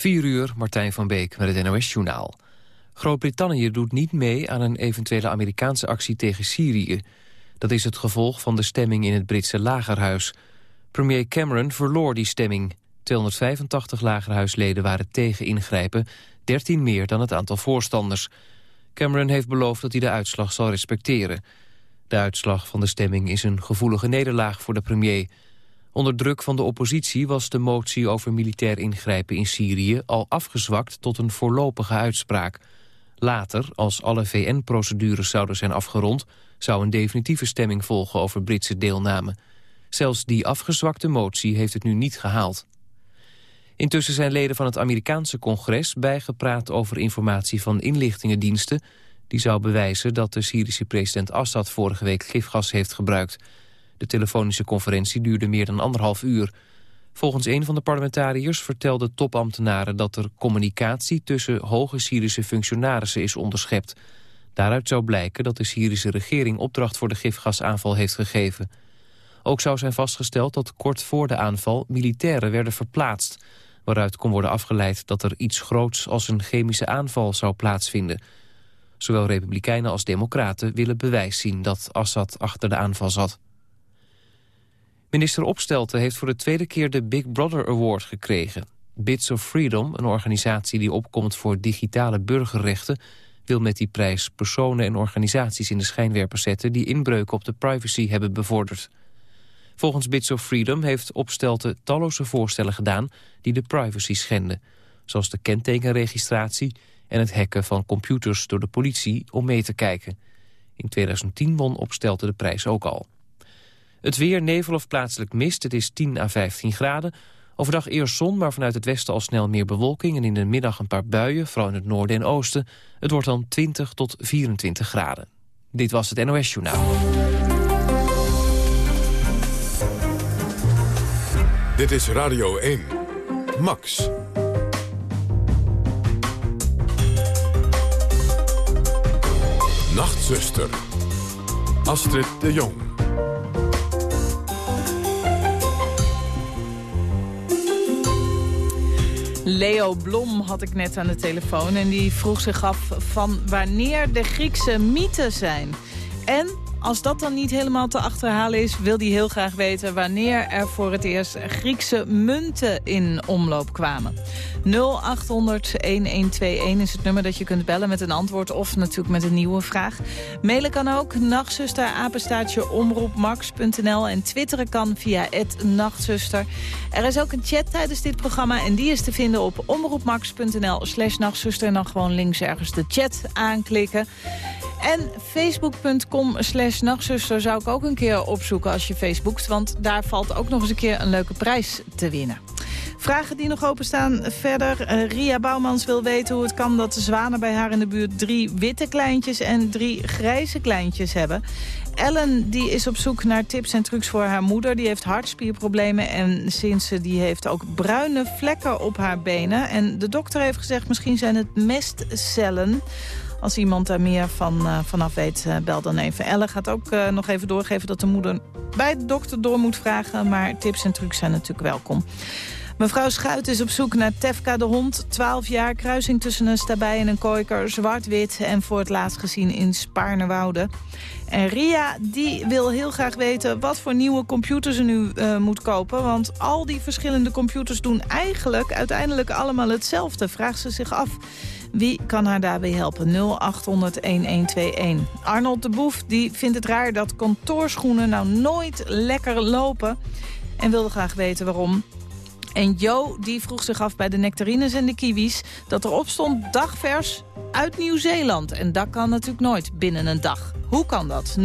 4 uur, Martijn van Beek met het NOS-journaal. Groot-Brittannië doet niet mee aan een eventuele Amerikaanse actie tegen Syrië. Dat is het gevolg van de stemming in het Britse lagerhuis. Premier Cameron verloor die stemming. 285 lagerhuisleden waren tegen ingrijpen, 13 meer dan het aantal voorstanders. Cameron heeft beloofd dat hij de uitslag zal respecteren. De uitslag van de stemming is een gevoelige nederlaag voor de premier... Onder druk van de oppositie was de motie over militair ingrijpen in Syrië al afgezwakt tot een voorlopige uitspraak. Later, als alle VN-procedures zouden zijn afgerond, zou een definitieve stemming volgen over Britse deelname. Zelfs die afgezwakte motie heeft het nu niet gehaald. Intussen zijn leden van het Amerikaanse congres bijgepraat over informatie van inlichtingendiensten die zou bewijzen dat de Syrische president Assad vorige week gifgas heeft gebruikt. De telefonische conferentie duurde meer dan anderhalf uur. Volgens een van de parlementariërs vertelden topambtenaren dat er communicatie tussen hoge Syrische functionarissen is onderschept. Daaruit zou blijken dat de Syrische regering opdracht voor de gifgasaanval heeft gegeven. Ook zou zijn vastgesteld dat kort voor de aanval militairen werden verplaatst, waaruit kon worden afgeleid dat er iets groots als een chemische aanval zou plaatsvinden. Zowel republikeinen als democraten willen bewijs zien dat Assad achter de aanval zat. Minister Opstelten heeft voor de tweede keer de Big Brother Award gekregen. Bits of Freedom, een organisatie die opkomt voor digitale burgerrechten... wil met die prijs personen en organisaties in de schijnwerper zetten... die inbreuken op de privacy hebben bevorderd. Volgens Bits of Freedom heeft Opstelten talloze voorstellen gedaan... die de privacy schenden, zoals de kentekenregistratie... en het hacken van computers door de politie om mee te kijken. In 2010 won Opstelten de prijs ook al. Het weer, nevel of plaatselijk mist. Het is 10 à 15 graden. Overdag eerst zon, maar vanuit het westen al snel meer bewolking... en in de middag een paar buien, vooral in het noorden en oosten. Het wordt dan 20 tot 24 graden. Dit was het NOS Journaal. Dit is Radio 1. Max. Nachtzuster. Astrid de Jong. Leo Blom had ik net aan de telefoon en die vroeg zich af van wanneer de Griekse mythen zijn. En als dat dan niet helemaal te achterhalen is... wil hij heel graag weten wanneer er voor het eerst Griekse munten in omloop kwamen. 0800-1121 is het nummer dat je kunt bellen met een antwoord... of natuurlijk met een nieuwe vraag. Mailen kan ook, nachtzuster, apenstaatje, omroepmax.nl... en twitteren kan via het nachtzuster. Er is ook een chat tijdens dit programma... en die is te vinden op omroepmax.nl slash nachtzuster... en dan gewoon links ergens de chat aanklikken. En facebook.com slash nachtzuster zou ik ook een keer opzoeken als je facebookt. Want daar valt ook nog eens een keer een leuke prijs te winnen. Vragen die nog openstaan verder. Uh, Ria Bouwmans wil weten hoe het kan dat de zwanen bij haar in de buurt... drie witte kleintjes en drie grijze kleintjes hebben. Ellen die is op zoek naar tips en trucs voor haar moeder. Die heeft hartspierproblemen en sinds ze die heeft ook bruine vlekken op haar benen. En de dokter heeft gezegd misschien zijn het mestcellen... Als iemand daar meer van, uh, vanaf weet, uh, bel dan even. Elle gaat ook uh, nog even doorgeven dat de moeder bij de dokter door moet vragen. Maar tips en trucs zijn natuurlijk welkom. Mevrouw Schuit is op zoek naar Tefka de hond. 12 jaar, kruising tussen een stabij en een kooiker. Zwart-wit en voor het laatst gezien in Spaarnewoude. En Ria die wil heel graag weten wat voor nieuwe computers ze nu moet kopen. Want al die verschillende computers doen eigenlijk uiteindelijk allemaal hetzelfde. Vraagt ze zich af. Wie kan haar daarbij helpen? 0800-1121. Arnold de Boef die vindt het raar dat kantoorschoenen nou nooit lekker lopen. En wilde graag weten waarom. En Jo die vroeg zich af bij de nectarines en de kiwis... dat erop stond dagvers uit Nieuw-Zeeland. En dat kan natuurlijk nooit binnen een dag. Hoe kan dat? 0800-1121.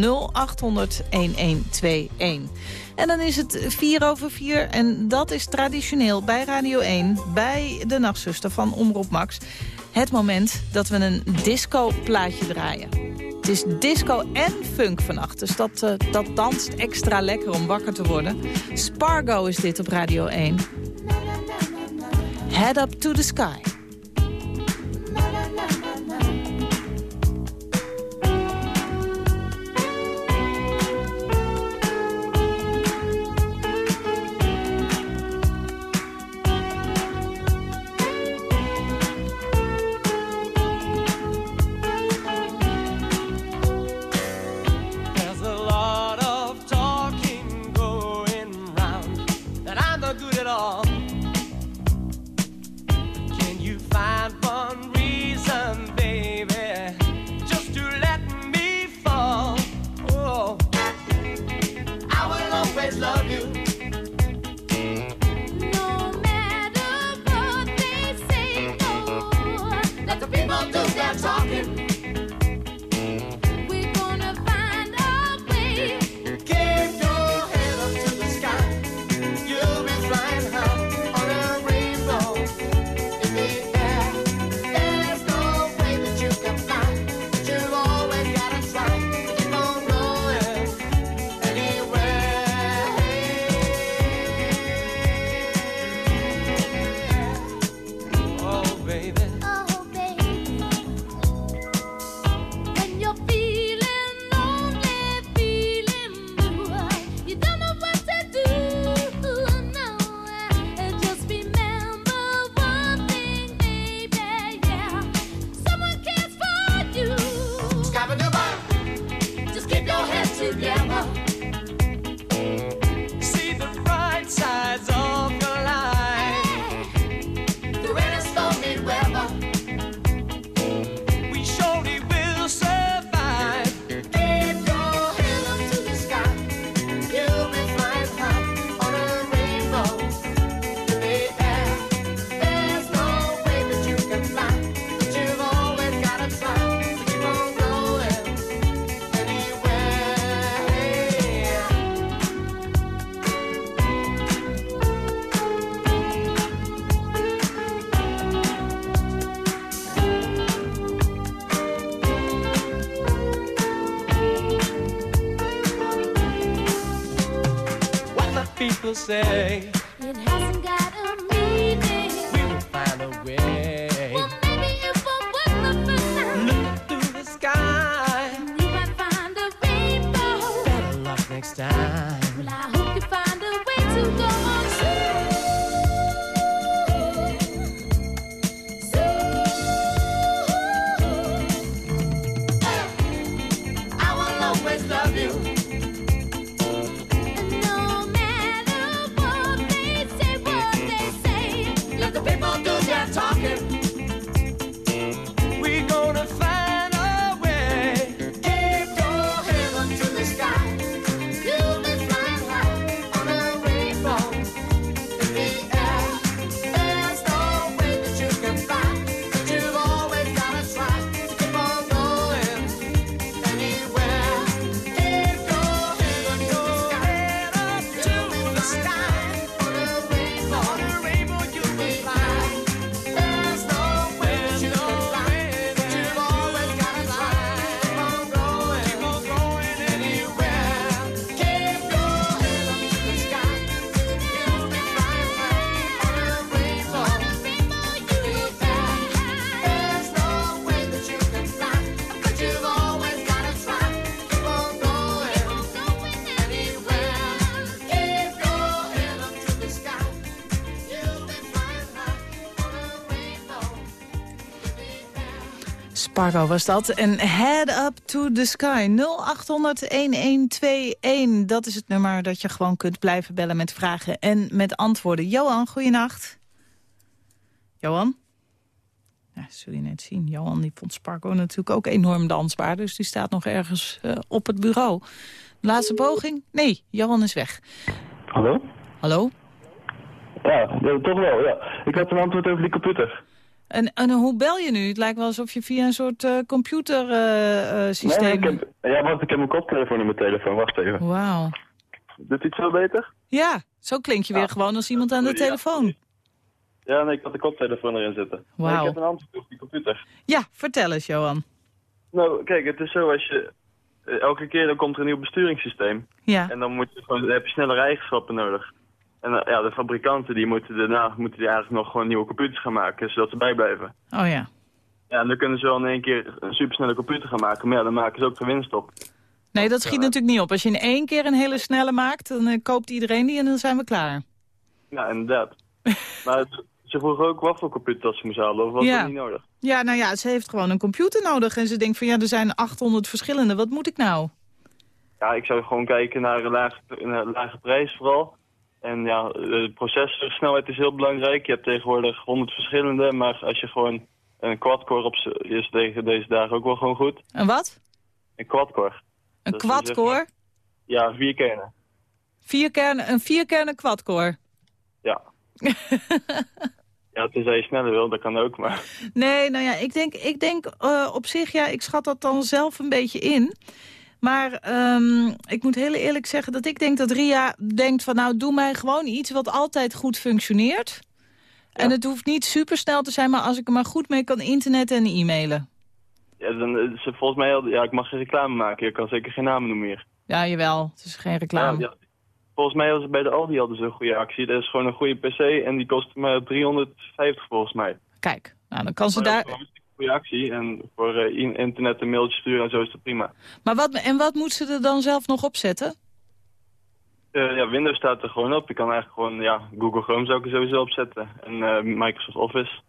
En dan is het 4 over 4 en dat is traditioneel bij Radio 1... bij de nachtzuster van Omroep Max het moment dat we een disco-plaatje draaien. Het is disco en funk vannacht, dus dat, uh, dat danst extra lekker om wakker te worden. Spargo is dit op Radio 1. Head up to the sky. Say Spargo was dat. En Head Up to the Sky. 0800-1121. Dat is het nummer dat je gewoon kunt blijven bellen met vragen en met antwoorden. Johan, goeienacht. Johan? Ja, zul je net zien. Johan die vond Spargo natuurlijk ook enorm dansbaar. Dus die staat nog ergens eh, op het bureau. Laatste poging? Nee, Johan is weg. Hallo? Hallo? Ja, ja, toch wel, ja. Ik had een antwoord over die computer. En, en hoe bel je nu? Het lijkt wel alsof je via een soort eh, computersysteem... Nee, ik heb, ja, want ik heb mijn koptelefoon in mijn telefoon. Wacht even. Wauw. Doet iets zo beter? Ja, zo klink je weer gewoon als iemand aan de telefoon. Ja, nee, ik had de koptelefoon erin zitten. Nee, Wauw. ik heb een antwoord over die computer. Ja, vertel eens, Johan. Nou, kijk, het is zo als je... eh, Elke keer dan komt er een nieuw besturingssysteem. Ja, En dan, moet je gewoon, dan heb je snellere eigenschappen nodig. En eh, ja, de fabrikanten die moeten daarna moeten die eigenlijk nog gewoon nieuwe computers gaan maken, zodat ze bijblijven. oh ja. Ja, en dan kunnen ze wel in één keer een supersnelle computer gaan maken, maar ja, dan maken ze ook de winst op. Nee, dat schiet natuurlijk niet op. Als je in één keer een hele snelle maakt, dan eh, koopt iedereen die en dan zijn we klaar. Ja, inderdaad. maar het- ze vroegen ook wat voor computer dat ze moest halen, of was Ja. dat niet nodig? Ja, nou ja, ze heeft gewoon een computer nodig. En ze denkt van ja, er zijn 800 verschillende. Wat moet ik nou? Ja, ik zou gewoon kijken naar een lage, een lage prijs vooral. En ja, de processorsnelheid is heel belangrijk. Je hebt tegenwoordig 100 verschillende, maar als je gewoon een quad-core op is tegen deze dagen ook wel gewoon goed. Een wat? Een quad-core. Een dus quad-core? Ja, vier kernen. Vier kernen, een vierkernen quad-core. Ja. ja, tenzij je sneller wil, dat kan ook, maar... Nee, nou ja, ik denk, ik denk eh, op zich, ja, ik schat dat dan zelf een beetje in. Maar ehm, ik moet heel eerlijk zeggen dat ik denk dat Ria denkt van... nou, doe mij gewoon iets wat altijd goed functioneert. En het hoeft niet supersnel te zijn, maar als ik er maar goed mee kan internetten en e-mailen. Ja, dan ze volgens mij... Ja, ik mag geen reclame maken. Ik kan zeker geen namen noemen meer. Ja, jawel, het is geen reclame. Ja, ja. Volgens mij was het bij de Aldi hadden ze een goede actie. Dat is gewoon een goede PC en die kost maar 350 volgens mij. Kijk, nou, dan kan ze Maar daar... goede actie. En voor eh, in- internet een mailtje sturen en zo is dat prima. Maar wat, en wat moet ze er dan zelf nog op zetten? Eh, ja, Windows staat er gewoon op. Je kan eigenlijk gewoon, ja, Google Chrome zou ik er sowieso opzetten. En eh, Microsoft Office,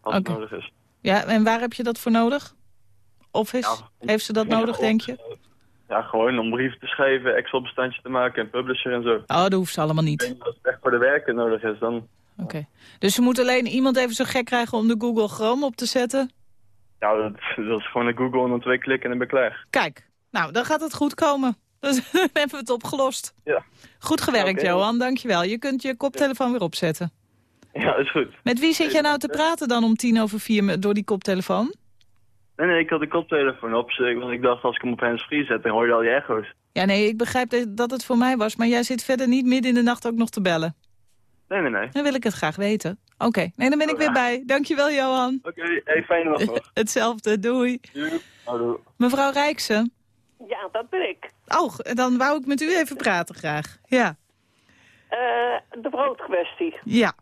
als het nodig is. Ja, en waar heb je dat voor nodig? Office? Ja, Heeft ze dat ja, nodig, denk je? Ja, gewoon om brieven te schrijven, Excel-bestandje te maken en publisher en zo. Oh, dat hoeft ze allemaal niet. Als het echt voor de werken nodig is, dan... Oké. Dus ze moet alleen iemand even zo gek krijgen om de Google Chrome op te zetten? Ja, dat, dat is gewoon een Google en dan twee klikken en dan ben je klaar. Kijk, nou, dan gaat het goed komen. Dus dan hebben we het opgelost. Ja. Goed gewerkt. Johan. Dankjewel. Je kunt je koptelefoon weer opzetten. Ja, is goed. Met wie zit jij nou te praten dan om tien over vier door die koptelefoon? Nee, nee, ik had de koptelefoon op, ik- want ik dacht als ik hem op hands-free zet, dan hoor je al die echo's. Ja, nee, ik begrijp dat het voor mij was. Maar jij zit verder niet midden in de nacht ook nog te bellen. Nee, nee, nee. Dan wil ik het graag weten. Oké, nee, dan ben ik weer bij. Dankjewel, Johan. Oké, hey, fijne nacht nog. Hetzelfde, doei. Hallo. Mevrouw Rijksen. Ja, dat ben ik. Oh, dan wou ik met u even praten graag. Ja. de broodkwestie. Ja.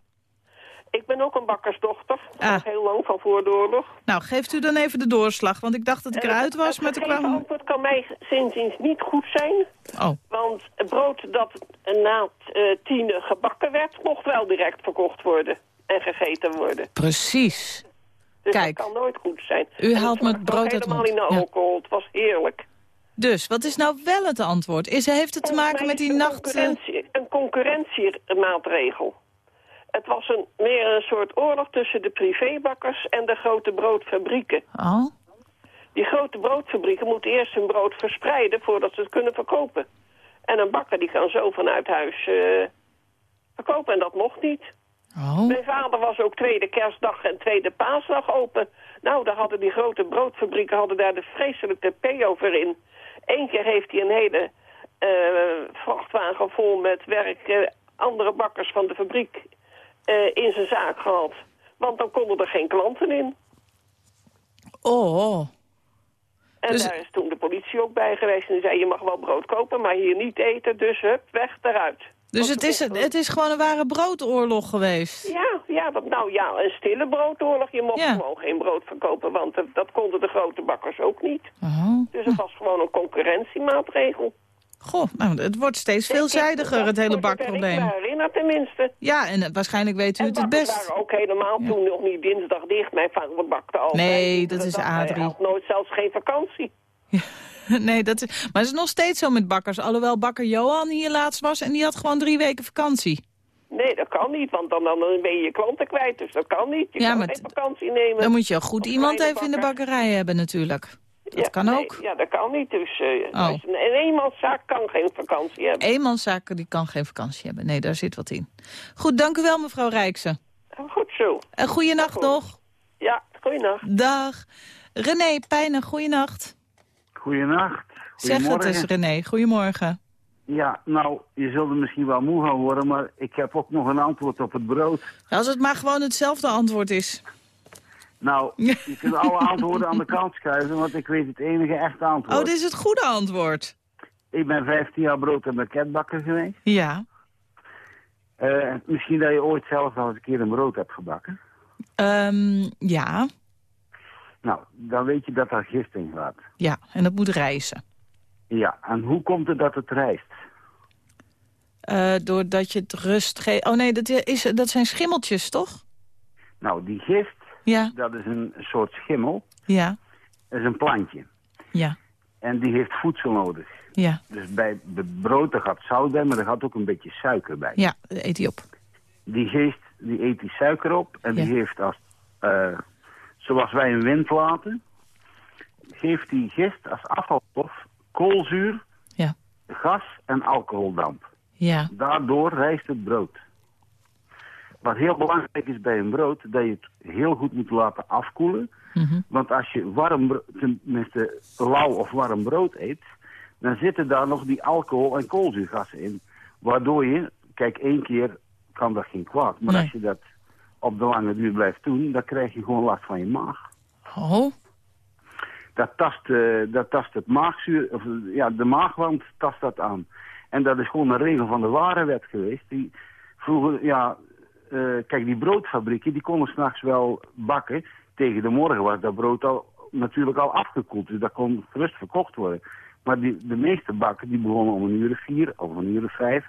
Ik ben ook een bakkersdochter. Ah. Heel lang van voor de oorlog. Nou, geeft u dan even de doorslag, want ik dacht dat ik eruit was, Het maar toen kwam... antwoord kan mij zinziens niet goed zijn. Oh, Want het brood dat na eh tienen gebakken werd, mocht wel direct verkocht worden. En gegeten worden. precies. Dus Kijk. dat kan nooit goed zijn. U En haalt me het brood uit helemaal in de Ja. alcohol. Het was heerlijk. Dus, wat is nou wel het antwoord? Is, heeft het te maken met die nacht... Concurrentie, een concurrentiemaatregel. Het was een, meer een soort oorlog tussen de privébakkers en de grote broodfabrieken. Oh, Die grote broodfabrieken moeten eerst hun brood verspreiden voordat ze het kunnen verkopen. En een bakker die kan zo vanuit huis eh, verkopen en dat mocht niet. Oh. Mijn vader was ook tweede kerstdag en tweede paasdag open. Nou, daar hadden die grote broodfabrieken hadden daar de vreselijke P over in. Eén keer heeft hij een hele eh, vrachtwagen vol met werk... eh, andere bakkers van de fabriek eh, in zijn zaak gehad. Want dan konden er geen klanten in. Oh, En Dus- daar is toen de politie ook bij geweest. En die zei, je mag wel brood kopen, maar hier niet eten. Dus hup, weg eruit. Dus het is, het is gewoon een ware broodoorlog geweest. Ja, ja, nou ja, een stille broodoorlog. Je mocht Ja. gewoon geen brood verkopen, want dat konden de grote bakkers ook niet. Oh. Dus het was gewoon een concurrentiemaatregel. Goh, nou, het wordt steeds Ik- veelzijdiger, het hele Ik bakprobleem. me herinner tenminste. Ja, en waarschijnlijk weet u En het het best. waren ook helemaal toen nog niet dinsdag dicht. Mijn vader bakte altijd. Nee, dat is. Adrie. Hij had nooit zelfs geen vakantie. Nee, dat is, maar het is nog steeds zo met bakkers. Alhoewel bakker Johan hier laatst was en die had gewoon drie weken vakantie. Nee, dat kan niet, want dan, dan ben je je klanten kwijt. Dus dat kan niet. Je Ja, kan maar geen vakantie nemen. Dan moet je goed iemand even in de bakker. bakkerij hebben natuurlijk. Dat Ja, kan nee, ook. Ja, dat kan niet. Dus, eh, Oh. dus een, een eenmanszaak kan geen vakantie hebben. Eenmanszaken die kan geen vakantie hebben. Nee, daar zit wat in. Goed, dank u wel mevrouw Rijksen. Goed zo. En goeienacht nog. Ja, goeienacht. Dag. René Pijnen, goeienacht. Goedenacht. Zeg het eens René, goedemorgen. Ja, nou, je zult er misschien wel moe gaan worden, maar ik heb ook nog een antwoord op het brood. Als het maar gewoon hetzelfde antwoord is. Nou, je kunt alle antwoorden aan de kant schuiven, want ik weet het enige echte antwoord. Oh, dit is het goede antwoord. Ik ben 15 jaar brood- en banketbakker geweest. Ja. Eh, misschien dat je ooit zelf al eens een keer een brood hebt gebakken. Ehm, ja. Nou, dan weet je dat daar gist in gaat. Ja, en dat moet reizen. Ja, en hoe komt het dat het rijst? Eh, doordat je het rust geeft. Oh nee, dat, is, dat zijn schimmeltjes, toch? Nou, die gist, Ja, dat is een soort schimmel. ja, Dat is een plantje. ja, En die heeft voedsel nodig. ja. Dus bij het brood, daar gaat zout bij, maar er gaat ook een beetje suiker bij. Ja, eet die op. Die geest, die eet die suiker op en die heeft als, eh, zoals wij een wind laten, geeft die gist als afvalstof koolzuur, Ja, gas en alcoholdamp. ja, Daardoor rijst het brood. Wat heel belangrijk is bij een brood, dat je het heel goed moet laten afkoelen. mhm. Want als je warm, tenminste lauw of warm brood eet, dan zitten daar nog die alcohol- en koolzuurgassen in. Waardoor je, kijk, één keer kan dat geen kwaad. Maar Nee. als je dat op de lange duur blijft doen, dan krijg je gewoon last van je maag. Oh, Dat tast, eh, dat tast het maagzuur, of ja, de maagwand tast dat aan. En dat is gewoon een regel van de warenwet geweest. Die vroeger, ja, eh, kijk, die broodfabrieken, die konden s'nachts wel bakken. Tegen de morgen was dat brood al natuurlijk al afgekoeld, dus dat kon gerust verkocht worden. Maar die, de meeste bakken, die begonnen om een uur of vier of een uur of vijf.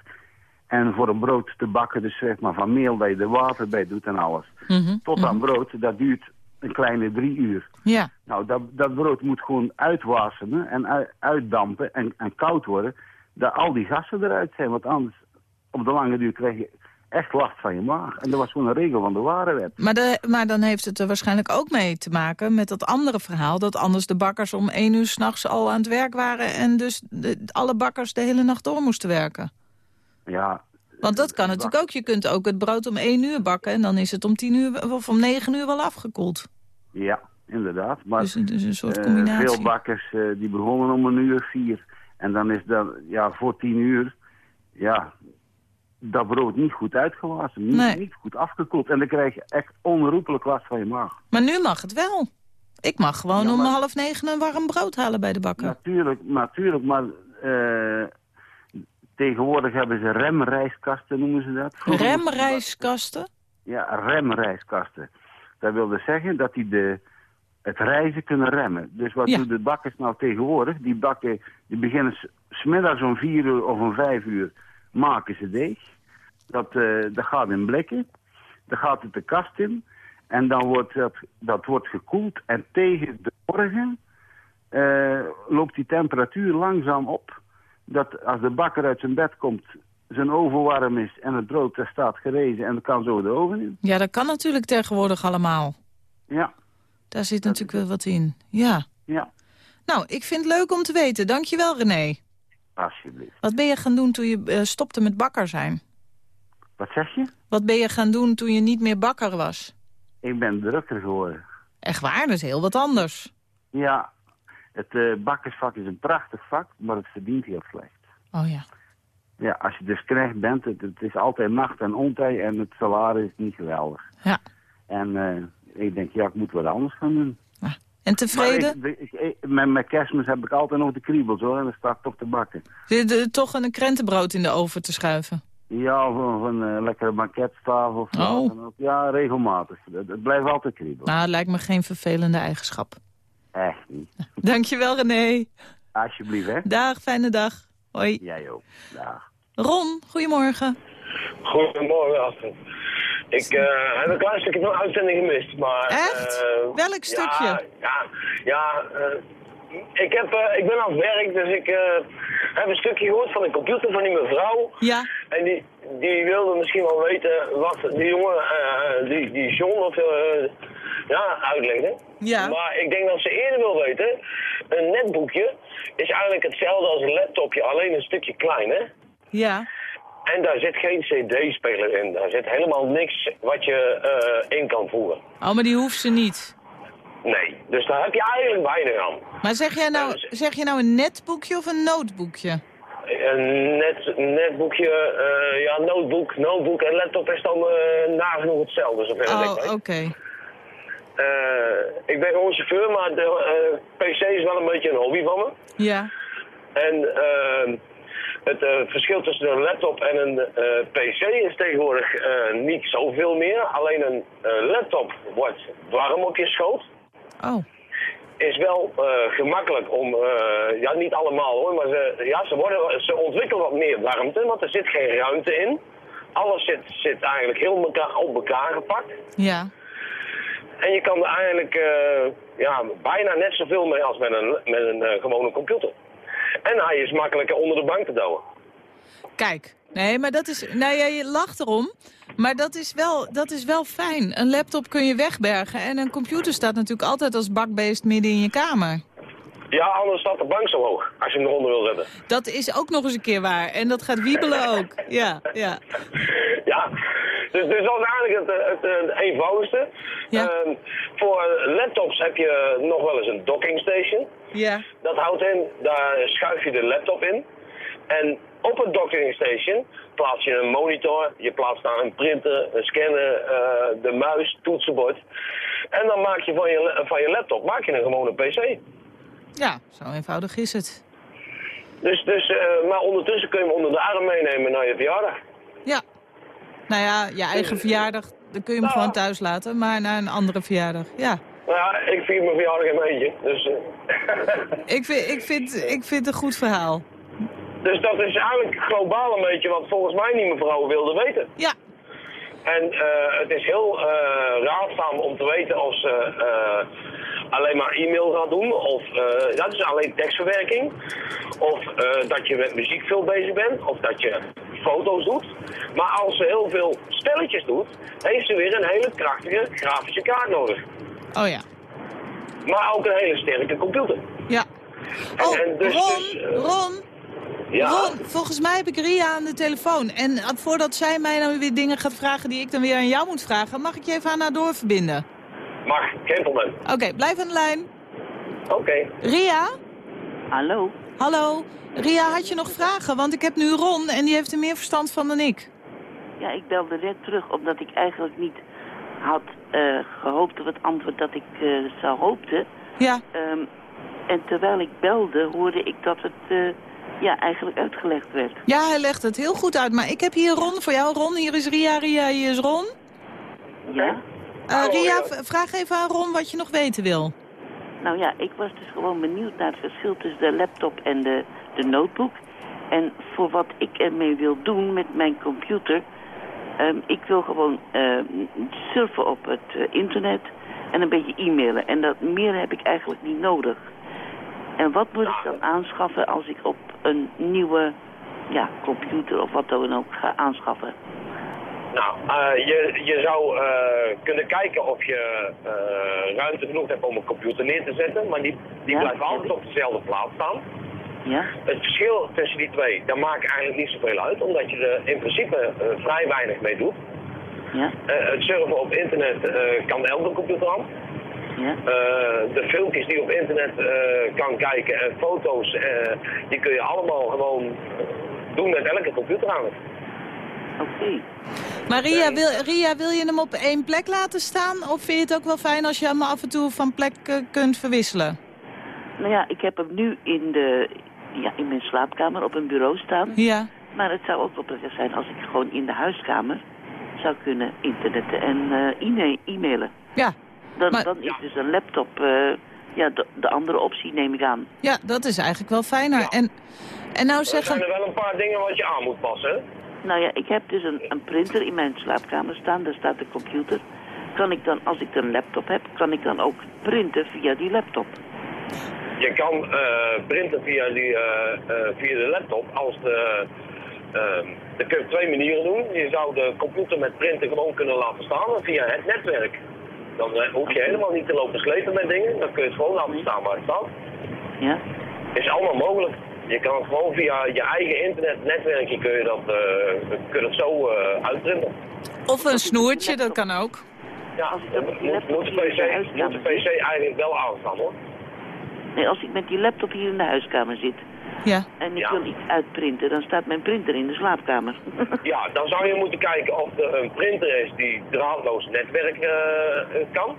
En voor een brood te bakken, dus zeg maar van meel dat je er water bij doet en alles. mhm. Tot aan brood, dat duurt een kleine drie uur. ja. Nou, dat, dat brood moet gewoon uitwasemen en ui- uitdampen en, en koud worden. Dat al die gassen eruit zijn, want anders op de lange duur krijg je echt last van je maag. En dat was gewoon een regel van de warenwet. Maar, de, maar dan heeft het er waarschijnlijk ook mee te maken met dat andere verhaal... dat anders de bakkers om één uur s'nachts al aan het werk waren... en dus de, alle bakkers de hele nacht door moesten werken. Ja, Want dat kan natuurlijk ook. Je kunt ook het brood om één uur bakken... en dan is het om tien uur of om negen uur wel afgekoeld. ja inderdaad. Maar Dus het is een soort eh, combinatie. veel bakkers eh, die begonnen om een uur vier. En dan is dat, ja, voor tien uur, ja, dat brood niet goed uitgewassen. Niet, Nee. niet goed afgekoeld. En dan krijg je echt onherroepelijk last van je maag. Maar nu mag het wel. Ik mag gewoon Ja, om half negen een warm brood halen bij de bakker. Natuurlijk, natuurlijk, maar eh, tegenwoordig hebben ze remreiskasten, noemen ze dat. Vroeger Remreiskasten? Ja, remreiskasten. Dat wil dus zeggen dat die de, het reizen kunnen remmen. Dus wat Ja. doen de bakkers nou tegenwoordig? Die bakken, die beginnen s- smiddags om vier uur of om vijf uur maken ze deeg. Dat, eh, dat gaat in blikken. Dan gaat het de kast in. En dan wordt dat, dat wordt gekoeld. En tegen de morgen eh, loopt die temperatuur langzaam op. Dat als de bakker uit zijn bed komt, zijn oven warm is en het brood daar staat gerezen en dat kan zo de oven in. Ja, dat kan natuurlijk tegenwoordig allemaal. Ja, Daar zit natuurlijk wel wat in. Ja. ja, Nou, ik vind het leuk om te weten. Dankjewel, René. alsjeblieft. Wat ben je gaan doen toen je eh, stopte met bakker zijn? Wat zeg je? Wat ben je gaan doen toen je niet meer bakker was? Ik ben drukker geworden. Echt waar, dat is heel wat anders. Ja, het eh, bakkersvak is een prachtig vak, maar het verdient heel slecht. Oh ja. Ja, als je dus knecht bent, het, het is altijd nacht en ontij en het salaris is niet geweldig. Ja. En eh, ik denk, ja, ik moet wat anders gaan doen. En tevreden? Maar ik, ik, ik- met, met kerstmis heb ik altijd nog de kriebels hoor, en dan sta ik toch te bakken. Zit er toch een krentenbrood in de oven te schuiven? Ja, of, of een eh, lekkere banketstafel. Of Oh. Ja, regelmatig. Het, het blijft altijd kriebelen. Nou, het lijkt me geen vervelende eigenschap. Echt niet. Dankjewel, René. Alsjeblieft, hè. Dag, fijne dag. Hoi. Jij ook. Dag. Ron, goedemorgen. Goedemorgen, Astrid. Ik eh, heb een klein stukje van de uitzending gemist, maar... Echt? eh, Welk stukje? Ja, ja, ja eh, ik, heb, eh, ik ben aan het werk, dus ik eh, heb een stukje gehoord van de computer van die mevrouw. Ja, En die, die wilde misschien wel weten wat die jongen, eh, die, die John, of, eh, ja, uitlegde. Ja. Maar ik denk dat ze eerder wil weten, een netboekje is eigenlijk hetzelfde als een laptopje, alleen een stukje kleiner. ja. En daar zit geen cd-speler in. Daar zit helemaal niks wat je eh, in kan voeren. Oh, maar die hoeft ze niet. Nee, dus daar heb je eigenlijk weinig aan. Maar zeg jij nou, zeg je nou een netboekje of een noteboekje? Een net, netboekje, eh, ja, notebook, notebook en laptop is dan eh nagenoeg hetzelfde, zover ik Oh, oké. Ik ben gewoon chauffeur, maar de eh, PC is wel een beetje een hobby van me. Ja. En eh, het eh, verschil tussen een laptop en een eh, PC is tegenwoordig eh, niet zoveel meer. Alleen een eh, laptop wordt warm op je schoot. Oh, is wel eh, gemakkelijk om, eh, ja niet allemaal hoor, maar ze, ja, ze, worden, ze ontwikkelen wat meer warmte, want er zit geen ruimte in. Alles zit, zit eigenlijk heel op elkaar gepakt. ja. En je kan er eigenlijk eh, ja, bijna net zoveel mee als met een, met een eh, gewone computer. En hij is makkelijker onder de bank te douwen. Kijk. Nee, maar dat is... Nou ja, je lacht erom. Maar dat is, wel, dat is wel fijn. Een laptop kun je wegbergen. En een computer staat natuurlijk altijd als bakbeest midden in je kamer. Ja, anders staat de bank zo hoog, als je hem eronder wil zetten. Dat is ook nog eens een keer waar. En dat gaat wiebelen ook. Ja, ja. Dus, dus dat is eigenlijk het, eh, het, eh, het eenvoudigste. Ja. Ehm, voor laptops heb je nog wel eens een docking station. Ja. Dat houdt in, daar schuif je de laptop in. En op het docking station plaats je een monitor, je plaatst daar een printer, een scanner, eh, de muis, toetsenbord. En dan maak je van je, van je laptop maak je een gewone pc. Ja, zo eenvoudig is het. Dus, dus, maar ondertussen kun je hem onder de arm meenemen naar je verjaardag. Ja. Nou ja, je eigen verjaardag, dan kun je hem Nou. gewoon thuis laten. Maar naar een andere verjaardag, ja. Nou ja, ik vier mijn verjaardag in mijn eentje. Dus, eh, Ik vind, ik, vind, ik vind het een goed verhaal. dus dat is eigenlijk globaal een beetje wat volgens mij niet mevrouw wilde weten. Ja, En eh, het is heel eh, raadzaam om te weten of ze eh, alleen maar e-mail gaat doen. Of eh, dat is alleen tekstverwerking. Of eh, dat je met muziek veel bezig bent. Of dat je foto's doet. Maar als ze heel veel spelletjes doet, heeft ze weer een hele krachtige grafische kaart nodig. oh ja. Maar ook een hele sterke computer. Ja. En- Oh, en dus- Ron, dus, eh, Ron, Ja, Ron, volgens mij heb ik Ria aan de telefoon. En voordat zij mij dan weer dingen gaat vragen die ik dan weer aan jou moet vragen... mag ik je even aan haar doorverbinden? Mag, probleem. Oké, blijf aan de lijn. Oké. Ria? Hallo? Hallo? Ria, had je nog vragen? Want ik heb nu Ron en die heeft er meer verstand van dan ik. Ja, ik belde net terug omdat ik eigenlijk niet had eh, gehoopt op het antwoord dat ik eh, zou hoopte. Ja, Ehm, en terwijl ik belde hoorde ik dat het eh, ja, eigenlijk uitgelegd werd. Ja, hij legt het heel goed uit. Maar ik heb hier Ron voor jou. Ron, hier is Ria. Ria, hier is Ron. Ja? Eh, Ria, v- vraag even aan Ron wat je nog weten wil. Nou ja, ik was dus gewoon benieuwd naar het verschil tussen de laptop en de, de notebook. En voor wat ik ermee wil doen met mijn computer. ehm, ik wil gewoon ehm, surfen op het eh, internet en een beetje e-mailen. En dat meer heb ik eigenlijk niet nodig. En wat moet ik dan aanschaffen als ik op een nieuwe ja, computer of wat dan ook ga aanschaffen? Nou, eh, je, je zou eh, kunnen kijken of je eh, ruimte genoeg hebt om een computer neer te zetten, maar die, die Ja, blijft altijd op dezelfde plaats staan. Ja? Het verschil tussen die twee, dat maakt eigenlijk niet zoveel uit, omdat je er in principe vrij weinig mee doet. Ja? Het surfen op internet kan elke computer aan. Ja? De filmpjes die je op internet kan kijken en foto's, die kun je allemaal gewoon doen met elke computer aan. Oké. Maar Ria wil, Ria, wil je hem op één plek laten staan? Of vind je het ook wel fijn als je hem af en toe van plek kunt verwisselen? Nou ja, ik heb hem nu in, de, ja, in mijn slaapkamer op een bureau staan. Ja. Maar het zou ook wel prettig zijn als ik gewoon in de huiskamer zou kunnen internetten en eh, e-mail- e-mailen. Ja. Dan, Maar- dan is dus een laptop eh, ja, de, de andere optie, neem ik aan. Ja, dat is eigenlijk wel fijner. En, en nou Er zijn zeggen... er wel een paar dingen wat je aan moet passen. Nou ja, ik heb dus een, een printer in mijn slaapkamer staan. Daar staat de computer. Kan ik dan, als ik een laptop heb, kan ik dan ook printen via die laptop? Je kan eh, printen via, die, eh, eh, via de laptop als de... ehm dat kun je op twee manieren doen. Je zou de computer met printen gewoon kunnen laten staan via het netwerk. Dan hoef je helemaal niet te lopen slepen met dingen. Dan kun je het gewoon laten staan waar het staat. Ja? Is allemaal mogelijk. Je kan gewoon via je eigen internetnetwerkje kun je dat, eh, kun je dat zo eh uitprinten. Of een snoertje, dat kan ook. Ja, Als ik dan met die moet, de hier in de PC, huiskamer moet de PC eigenlijk wel aanstaan hoor. Nee, als ik met die laptop hier in de huiskamer zit Ja. en ik Ja. wil iets uitprinten, dan staat mijn printer in de slaapkamer. Ja, dan zou je moeten kijken of er een printer is die draadloos netwerk eh, kan.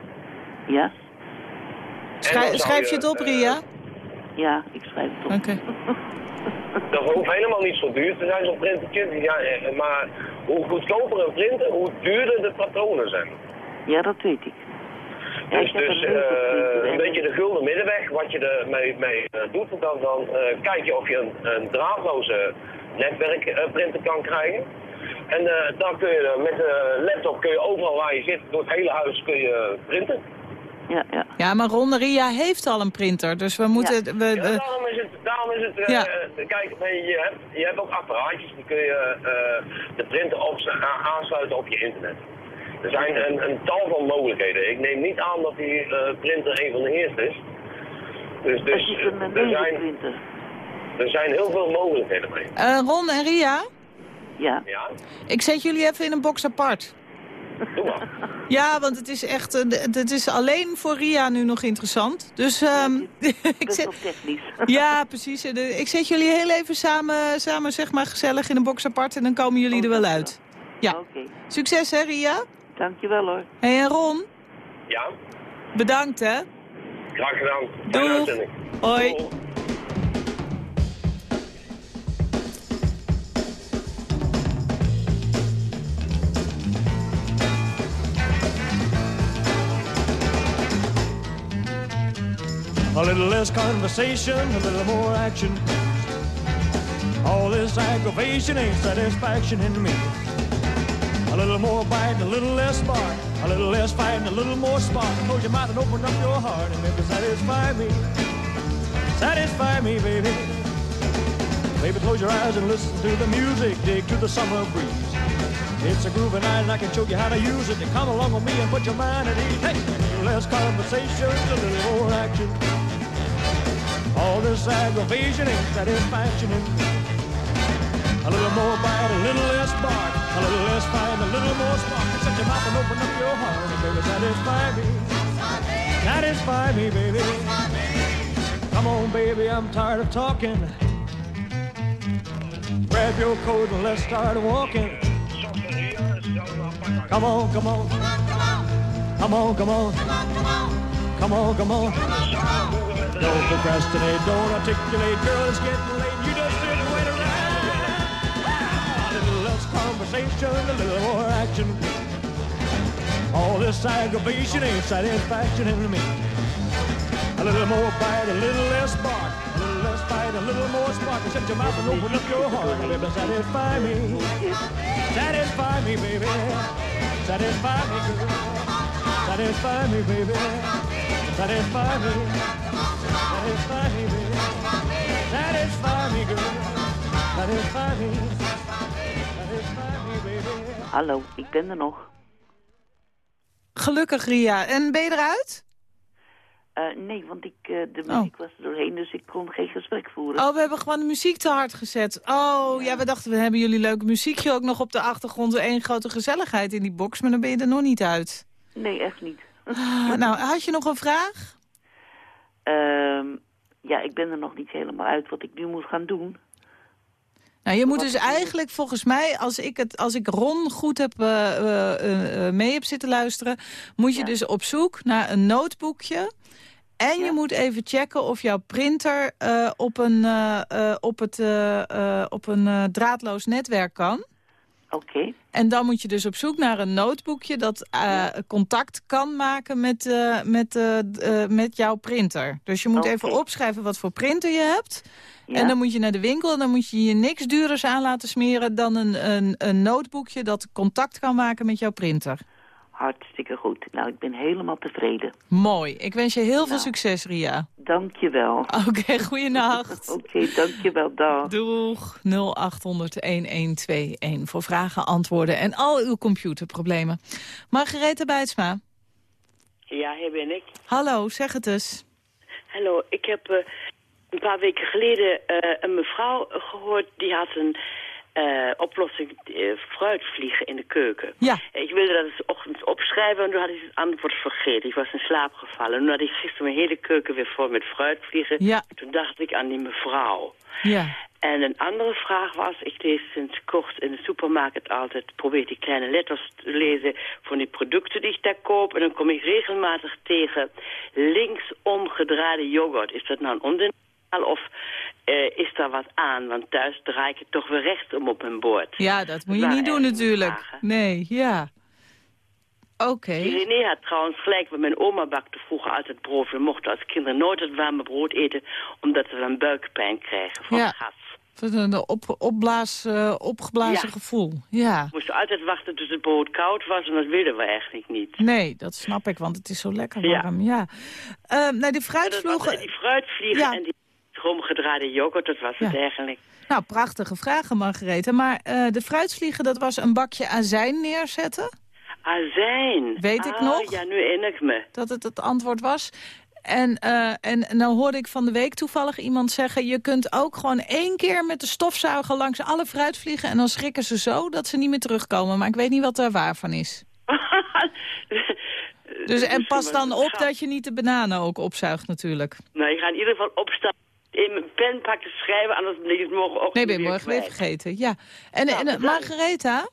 ja? En dan Schrij- zou schrijf je het op, Ria? Ja, ik schrijf het op. Oké. Dat hoeft helemaal niet zo duur te zijn, zo'n printertje. Ja, eh, maar hoe goedkoper een printer, hoe duurder de patronen zijn. Ja, dat weet ik. Ja, Dus, dus eh, en- een beetje de gulden middenweg, wat je ermee mee, eh, doet. Dan, dan eh, kijk je of je een, een draadloze netwerkprinter kan krijgen. En eh, dan kun je met de laptop kun je overal waar je zit, door het hele huis kun je printen. Ja, ja. Ja, maar Ron Ria heeft al een printer, dus we moeten... We, Ja, we- daarom is het, daarom is het eh, Ja. eh, kijk, nee, je, hebt, je hebt ook apparaatjes, die kun je eh, de printer op, aansluiten op je internet. Er zijn een, een tal van mogelijkheden. Ik neem niet aan dat die printer een van de eerste is. Dus, dus is een er, zijn, er zijn heel veel mogelijkheden mee. Eh, Ron en Ria, Ja. Ja, ik zet jullie even in een box apart. Doe maar. Ja, want het is echt, eh, het is alleen voor Ria nu nog interessant. Dus ehm, ik zet, technisch. ja, precies. Eh, Ik zet jullie heel even samen, samen zeg maar gezellig in een box apart en dan komen jullie er wel uit. Ja. Oké. Succes hè Ria. Dankjewel hoor. Hey, en Ron, Ja, bedankt hè. graag gedaan. Uitzending. Hoi. Doeg. A little less conversation, a little more action. All this aggravation ain't satisfaction in me. A little more bite, a little less bark. A little less fight, and a little more spark. Close your mouth and open up your heart and maybe satisfy me. Satisfy me, baby. Baby, close your eyes and listen to the music. Dig to the summer breeze. It's a groovy night and I can show you how to use it. To come along with me and put your mind at ease. Hey, little less conversation, a little more action. All this aggravation ain't satisfaction. A little more bite, a little less bark, a little less fight, a little more spark. Shut your mouth and open up your heart and baby, satisfy me. Satisfy me, baby. Come on, baby, I'm tired of talking. Grab your coat and let's start walking. Come on, come on. Come on, come on. Come on, come on. Come on, come on. Don't procrastinate, don't articulate. Girl, it's getting late. You just sit and wait around. A little less conversation, a little more action. All this aggravation ain't satisfaction in me. A little more bite, a little less bark. A little less fight, a little more spark. Shut your mouth and open up your heart. Baby, satisfy me. Satisfy me, baby. Satisfy me, girl. Satisfy me, baby. Satisfy me. Satisfy me, baby. Satisfy me, girl. Satisfy me. Satisfy me, baby. Hallo, ik ben er nog. Gelukkig, Ria. En ben je eruit? Eh, nee, want ik, eh, de muziek was er doorheen, dus ik kon geen gesprek voeren. Oh, we hebben gewoon de muziek te hard gezet. Oh, ja, we dachten, we hebben jullie leuke muziekje ook nog op de achtergrond. Eén grote gezelligheid in die box, maar dan ben je er nog niet uit. Nee, echt niet. Ah, nou, had je nog een vraag? Ehm, ja, ik ben er nog niet helemaal uit wat ik nu moet gaan doen. Nou, je moet dus eigenlijk volgens mij, als ik, het, als ik Ron goed heb, eh, eh, eh, mee heb zitten luisteren... moet je dus op zoek naar een notebookje... En je moet even checken of jouw printer op een, op het, op een draadloos netwerk kan. Oké. En dan moet je dus op zoek naar een notebookje dat eh, contact kan maken met, eh, met, eh, met jouw printer. Dus je moet even opschrijven wat voor printer je hebt. Ja. En dan moet je naar de winkel en dan moet je je niks duurders aan laten smeren dan een, een, een notebookje dat contact kan maken met jouw printer. Hartstikke goed. Nou, ik ben helemaal tevreden. Mooi. Ik wens je heel veel succes, Ria. Dank je wel. Oké, goeienacht. Oké, dank je wel. Dag. Doeg 0800-1121 voor vragen, antwoorden en al uw computerproblemen. Margarethe Bijtsma, Ja, hier ben ik. hallo, zeg het eens. Hallo, ik heb eh, een paar weken geleden eh, een mevrouw gehoord... die had een eh, oplossing eh, fruitvliegen in de keuken. Ja. Ik wilde dat eens ochtends opschrijven en toen had ik het antwoord vergeten. Ik was in slaap gevallen. Nu had ik gisteren mijn hele keuken weer vol met fruitvliegen. Ja. Toen dacht ik aan die mevrouw. Ja. En een andere vraag was, ik lees sinds kort in de supermarkt altijd, probeer die kleine letters te lezen van die producten die ik daar koop. En dan kom ik regelmatig tegen linksom gedraaide yoghurt. Is dat nou een onderdeel of eh, is daar wat aan? Want thuis draai ik het toch weer rechtsom op mijn bord. Ja, dat moet je niet doen natuurlijk. vragen. Nee, ja. Oké. Die René had trouwens gelijk, want mijn oma bakte vroeger altijd brood. We mochten als kinderen nooit het warme brood eten, omdat we dan buikpijn kregen van Ja. het gas. Een op, opblaas, eh, opgeblazen Ja. gevoel. Ja. We moesten altijd wachten tot het brood koud was en dat wilden we eigenlijk niet. Nee, dat snap ik, want het is zo lekker Ja. warm. Ja. Ehm, nou, die fruitvloegen... eh, die fruitvliegen Ja. en die romgedraaide yoghurt, dat was het eigenlijk. Nou, prachtige vragen, Margarethe. Maar eh, de fruitvliegen, dat was een bakje azijn neerzetten. Azijn. Weet ik Ah, nog? Ja, nu ik me. dat het het antwoord was. En, eh, en nou hoorde ik van de week toevallig iemand zeggen... je kunt ook gewoon één keer met de stofzuiger langs alle fruitvliegen... en dan schrikken ze zo dat ze niet meer terugkomen. Maar ik weet niet wat daar waar van is. Dus, en pas dan op dat je niet de bananen ook opzuigt natuurlijk. Nou, ik ga in ieder geval opstaan, in mijn pen pakken, schrijven, anders ben ik het morgenochtend Nee, ben je morgen weer vergeten. Ja. En, Nou, en eh. Margaretha,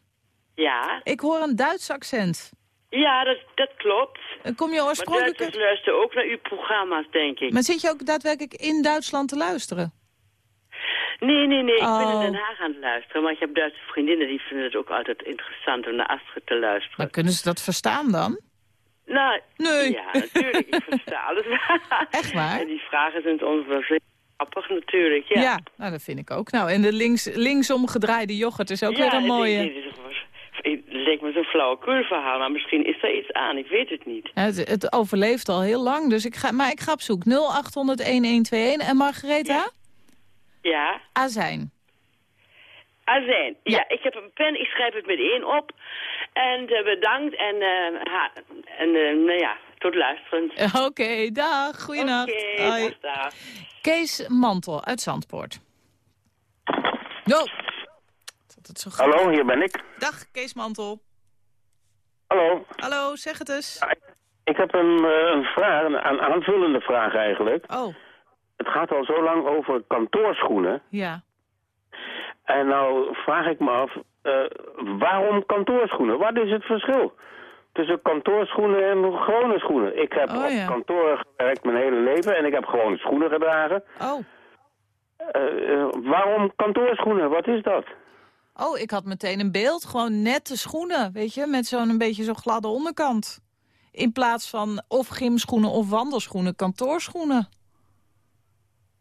Ja, ik hoor een Duits accent. ja dat, dat klopt. En Kom je Maar oorspronkelijk... Duitsers luisteren ook naar uw programma's, denk ik. Maar zit je ook daadwerkelijk in Duitsland te luisteren? Nee, nee, nee, ik ben Oh. in Den Haag aan het luisteren. Maar ik heb Duitse vriendinnen, die vinden het ook altijd interessant om naar Astrid te luisteren. Maar kunnen ze dat verstaan dan? Nou, Nee. ja, natuurlijk. Ik versta alles. Echt waar? En die vragen zijn ons wel grappig natuurlijk, ja. Ja. nou dat vind ik ook. Nou, en de links, linksom gedraaide yoghurt is ook weer een mooie. denk, dit is- Het lijkt me zo'n flauwekul verhaal, maar misschien is er iets aan, ik weet het niet. Ja, het, het overleeft al heel lang, dus ik ga, maar ik ga op zoek. 0800-1121. En Margaretha? Ja, Azijn. azijn. Ja. Ja. ik heb een pen, ik schrijf het meteen op. En eh, bedankt en, eh, ha, en eh, nou ja, tot luisteren. Oké, dag. Goeienacht. Oké, Hoi. dag, dag. Kees Mantel uit Zandpoort. Het zo. Hallo, hier ben ik. Dag, Kees Mantel. Hallo. Hallo, zeg het eens. Ik heb een, eh, een vraag, een, een aanvullende vraag eigenlijk. Oh, Het gaat al zo lang over kantoorschoenen. ja. En nou vraag ik me af, eh, waarom kantoorschoenen? Wat is het verschil tussen kantoorschoenen en gewone schoenen? Ik heb Oh, op ja. kantoor gewerkt mijn hele leven en ik heb gewone schoenen gedragen. Oh, Eh, eh, waarom kantoorschoenen? Wat is dat? Oh, ik had meteen een beeld. Gewoon nette schoenen, weet je, met zo'n een beetje zo'n gladde onderkant. In plaats van of gymschoenen of wandelschoenen, kantoorschoenen.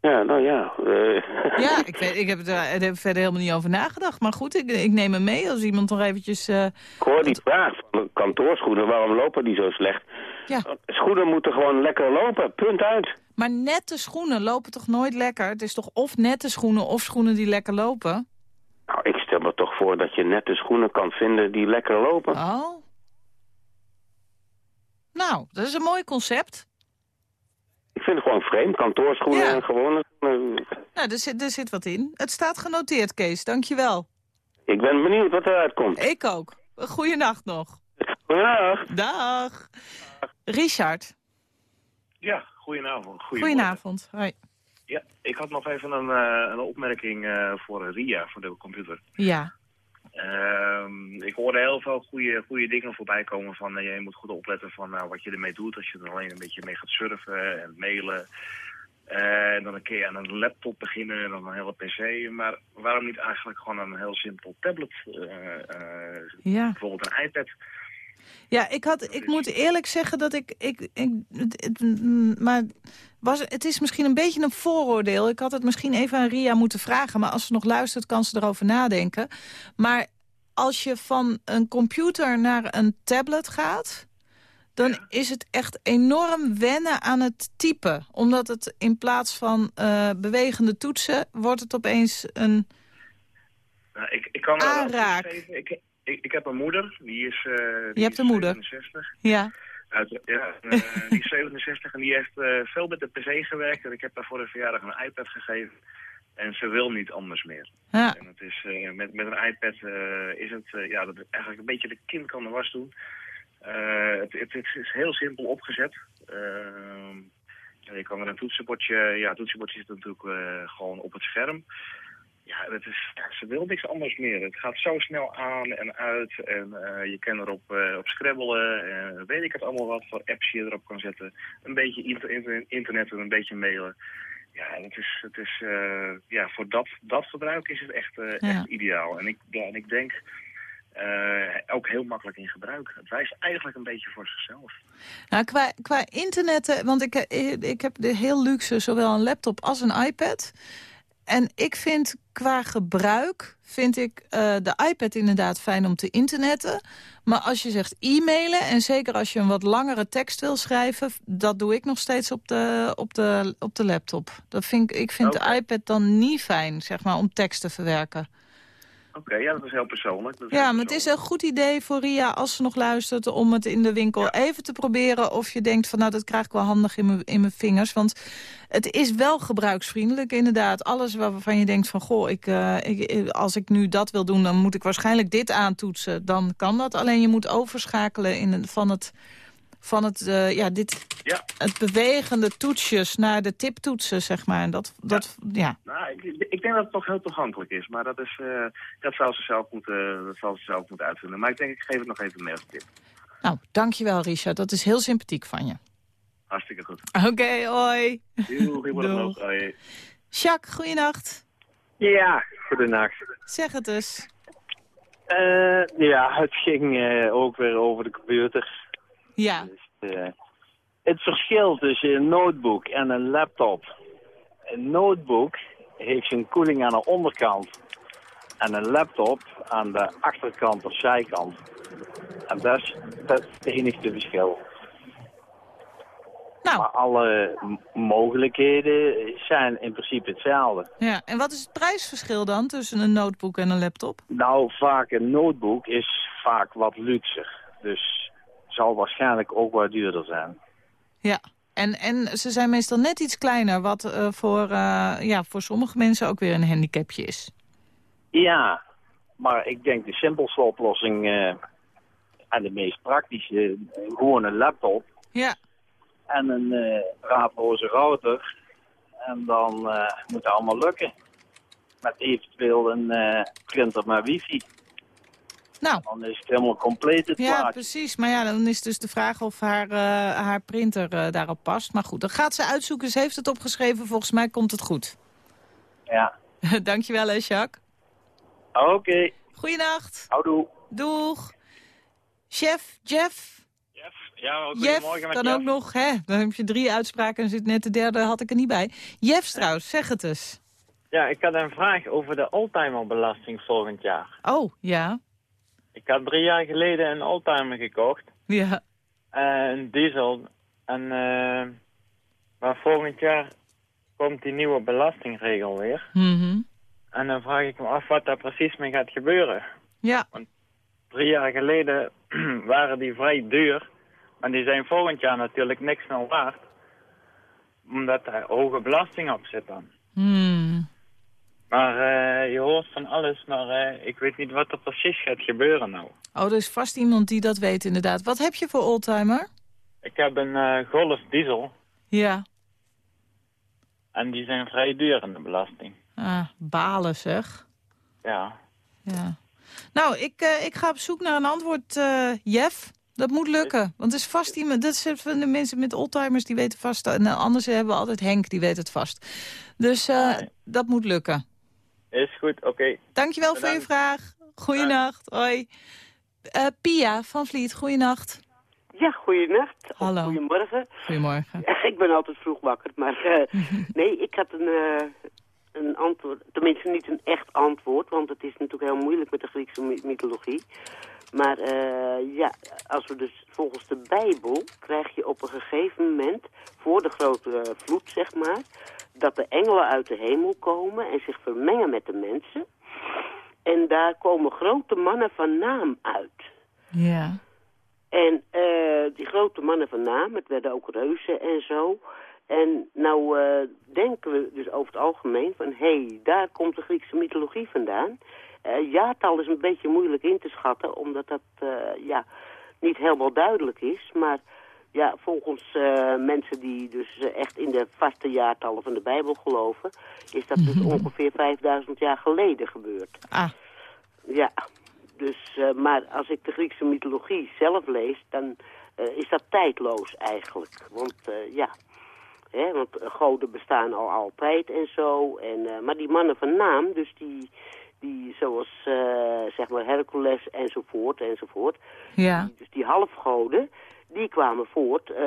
Ja, nou ja. eh, Ja, ik, weet, ik heb er er heb verder helemaal niet over nagedacht. Maar goed, ik, ik neem hem mee als iemand nog eventjes... eh, ik hoor die vraag van kantoorschoenen, waarom lopen die zo slecht? Ja. Schoenen moeten gewoon lekker lopen, punt uit. Maar nette schoenen lopen toch nooit lekker? Het is toch of nette schoenen of schoenen die lekker lopen? Nou, ik stel me toch voor dat je nette schoenen kan vinden die lekker lopen. Oh. Nou, dat is een mooi concept. Ik vind het gewoon vreemd, kantoorschoenen Ja. en gewone schoenen. Nou, er zit, er zit wat in. Het staat genoteerd, Kees. Dankjewel. Ik ben benieuwd wat eruit komt. Ik ook. Goeienacht nog. Goedendag. Dag. Richard. Ja, goedenavond. Goedenavond. Hoi. Ja, ik had nog even een, eh, een opmerking eh, voor Ria, voor de computer. Ja. Ehm, ik hoorde heel veel goede, goede dingen voorbij komen van eh, je moet goed opletten van nou, wat je ermee doet. Als je er alleen een beetje mee gaat surfen en mailen. Eh, en dan een keer aan een laptop beginnen en dan een hele pc. Maar waarom niet eigenlijk gewoon een heel simpel tablet? eh, eh, Ja. Bijvoorbeeld een iPad. Ja, ik, had, ik moet eerlijk zeggen dat ik... ik, ik het, mm, maar was, het is misschien een beetje een vooroordeel. Ik had het misschien even aan Ria moeten vragen. Maar als ze nog luistert, kan ze erover nadenken. Maar als je van een computer naar een tablet gaat... dan is het echt enorm wennen aan het typen. Omdat het in plaats van eh, bewegende toetsen... wordt het opeens een... Nou, ik, ik kan wel Aanraak. Ik, ik, ik heb een moeder, die is, eh die Je hebt is een moeder? 67. Ja. Uit, ja, eh, die is 67 en die heeft eh, veel met de PC gewerkt. En ik heb haar voor de verjaardag een iPad gegeven. En ze wil niet anders meer. Ja. En het is, met, met een iPad is het ja, dat het eigenlijk een beetje de kind kan de was doen. Het, het, het is heel simpel opgezet. Ehm, je kan er een toetsenbordje... Ja, het toetsenbordje zit natuurlijk gewoon op het scherm. Ja, het is, ze wil niks anders meer. Het gaat zo snel aan en uit. En eh, je kan erop eh, op scrabbelen. En weet ik het allemaal wat voor apps je erop kan zetten. Een beetje inter inter- internet en een beetje mailen. Ja, het is, het is eh, ja, voor dat, dat gebruik is het echt, Ja. echt ideaal. En ik, ja, en ik denk ook heel makkelijk in gebruik. Het wijst eigenlijk een beetje voor zichzelf. Nou, qua, qua internet, want ik, ik heb de heel luxe, zowel een laptop als een iPad. En ik vind qua gebruik, vind ik eh, de iPad inderdaad fijn om te internetten. Maar als je zegt e-mailen, en zeker als je een wat langere tekst wil schrijven... dat doe ik nog steeds op de, op de, op de laptop. Dat vind ik, ik vind de iPad dan niet fijn, zeg maar, om tekst te verwerken. Oké, ja, dat is heel persoonlijk. Is Ja, heel maar het is een goed idee voor Ria, als ze nog luistert... om het in de winkel even te proberen. Of je denkt van, nou, dat krijg ik wel handig in mijn- in mijn vingers. Want het is wel gebruiksvriendelijk, inderdaad. Alles waarvan je denkt van, goh, ik, eh, ik, als ik nu dat wil doen... dan moet ik waarschijnlijk dit aantoetsen. Dan kan dat. Alleen je moet overschakelen in, van het... Van het, eh, ja, dit, Ja. het bewegende toetsjes naar de tiptoetsen, zeg maar. En dat, dat, ja. Nou, ik, ik denk dat het toch heel toegankelijk is. Maar dat, is, eh, dat, zal ze zelf moeten, dat zal ze zelf moeten uitvinden. Maar ik denk, ik geef het nog even mee als tip. Nou, dankjewel, Richard. Dat is heel sympathiek van je. Hartstikke goed. Oké, hoi. Doei, goedemorgen. Doeg. Hoi. Jacques, goeienacht. Ja, goedenacht. Zeg het eens. Eh, ja, het ging eh, ook weer over de computer. Ja. Eh, het verschil tussen een notebook en een laptop. Een notebook heeft zijn koeling aan de onderkant. En een laptop aan de achterkant of zijkant. En dat is, dat is het enige verschil. Nou. Maar alle mogelijkheden zijn in principe hetzelfde. Ja, en wat is het prijsverschil dan tussen een notebook en een laptop? Nou, vaak een notebook is vaak wat luxer. Dus zal waarschijnlijk ook wat duurder zijn. Ja. En, en ze zijn meestal net iets kleiner, wat eh, voor, eh, ja, voor sommige mensen ook weer een handicapje is. Ja, maar ik denk de simpelste oplossing eh, en de meest praktische, gewoon een laptop Ja. en een draadloze router. En dan moet het allemaal lukken. Met eventueel een printer met wifi. Nou. Dan is het helemaal compleet het Ja, plaatje. precies. Maar ja, dan is dus de vraag of haar, eh, haar printer eh, daarop past. Maar goed, dan gaat ze uitzoeken. Ze heeft het opgeschreven. Volgens mij komt het goed. Ja. Dankjewel, hè, Jacques. Oké. Goeienacht. Houdoe. Doeg. Chef, Jeff. Ja, Jeff goedemorgen met kan Jeff. ook nog, hè? Dan heb je drie uitspraken en zit net de derde, had ik er niet bij. Jeff Strauss, zeg het eens. Ja, ik had een vraag over de oldtimerbelasting volgend jaar. Oh, ja. Ik had drie jaar geleden een oldtimer gekocht. Ja. eh, een diesel. En, eh, maar volgend jaar komt die nieuwe belastingregel weer. Mhm. En dan vraag ik me af wat daar precies mee gaat gebeuren. Ja. Drie jaar geleden waren die vrij duur. Maar die zijn volgend jaar natuurlijk niks meer waard. Omdat er hoge belasting op zit dan. Hmm. Maar eh, je hoort van alles, maar eh, ik weet niet wat er precies gaat gebeuren nou. Oh, er is vast iemand die dat weet inderdaad. Wat heb je voor oldtimer? Ik heb een eh, Golf diesel Ja. en die zijn vrij duur in de belasting. Ah, balen zeg. Ja. Ja. Nou, ik, ik ga op zoek naar een antwoord, Jeff. Dat moet lukken. Want er is vast iemand, dat zijn van de mensen met oldtimers, die weten vast. En anders hebben we altijd Henk, die weet het vast. Dus dat moet lukken. Is goed, oké. Dankjewel voor je vraag. Goeienacht. Hoi. Eh, Pia van Vliet, goeienacht. Ja, goeienacht. Of Hallo. Goedemorgen. Goedemorgen. ik ben altijd vroeg wakker, maar eh, nee, ik had een, eh, een antwoord. Tenminste, niet een echt antwoord, want het is natuurlijk heel moeilijk met de Griekse my- mythologie. Maar eh, ja, als we dus volgens de Bijbel krijg je op een gegeven moment, voor de grote vloed zeg maar, dat de engelen uit de hemel komen en zich vermengen met de mensen. En daar komen grote mannen van naam uit. Ja. En eh, die grote mannen van naam, het werden ook reuzen en zo. En nou eh, denken we dus over het algemeen van... hé, hey, daar komt de Griekse mythologie vandaan. Eh jaartal is een beetje moeilijk in te schatten... omdat dat eh, ja, niet helemaal duidelijk is. Maar ja, volgens eh, mensen die dus echt in de vaste jaartallen van de Bijbel geloven... is dat dus ongeveer 5000 jaar geleden gebeurd. Ah. Ja, dus, maar als ik de Griekse mythologie zelf lees, dan is dat tijdloos eigenlijk. Want ja, want goden bestaan al altijd en zo. En, maar die mannen van naam, dus die, die zoals eh, zeg maar Hercules enzovoort enzovoort. Ja. Dus die halfgoden, die kwamen voort eh,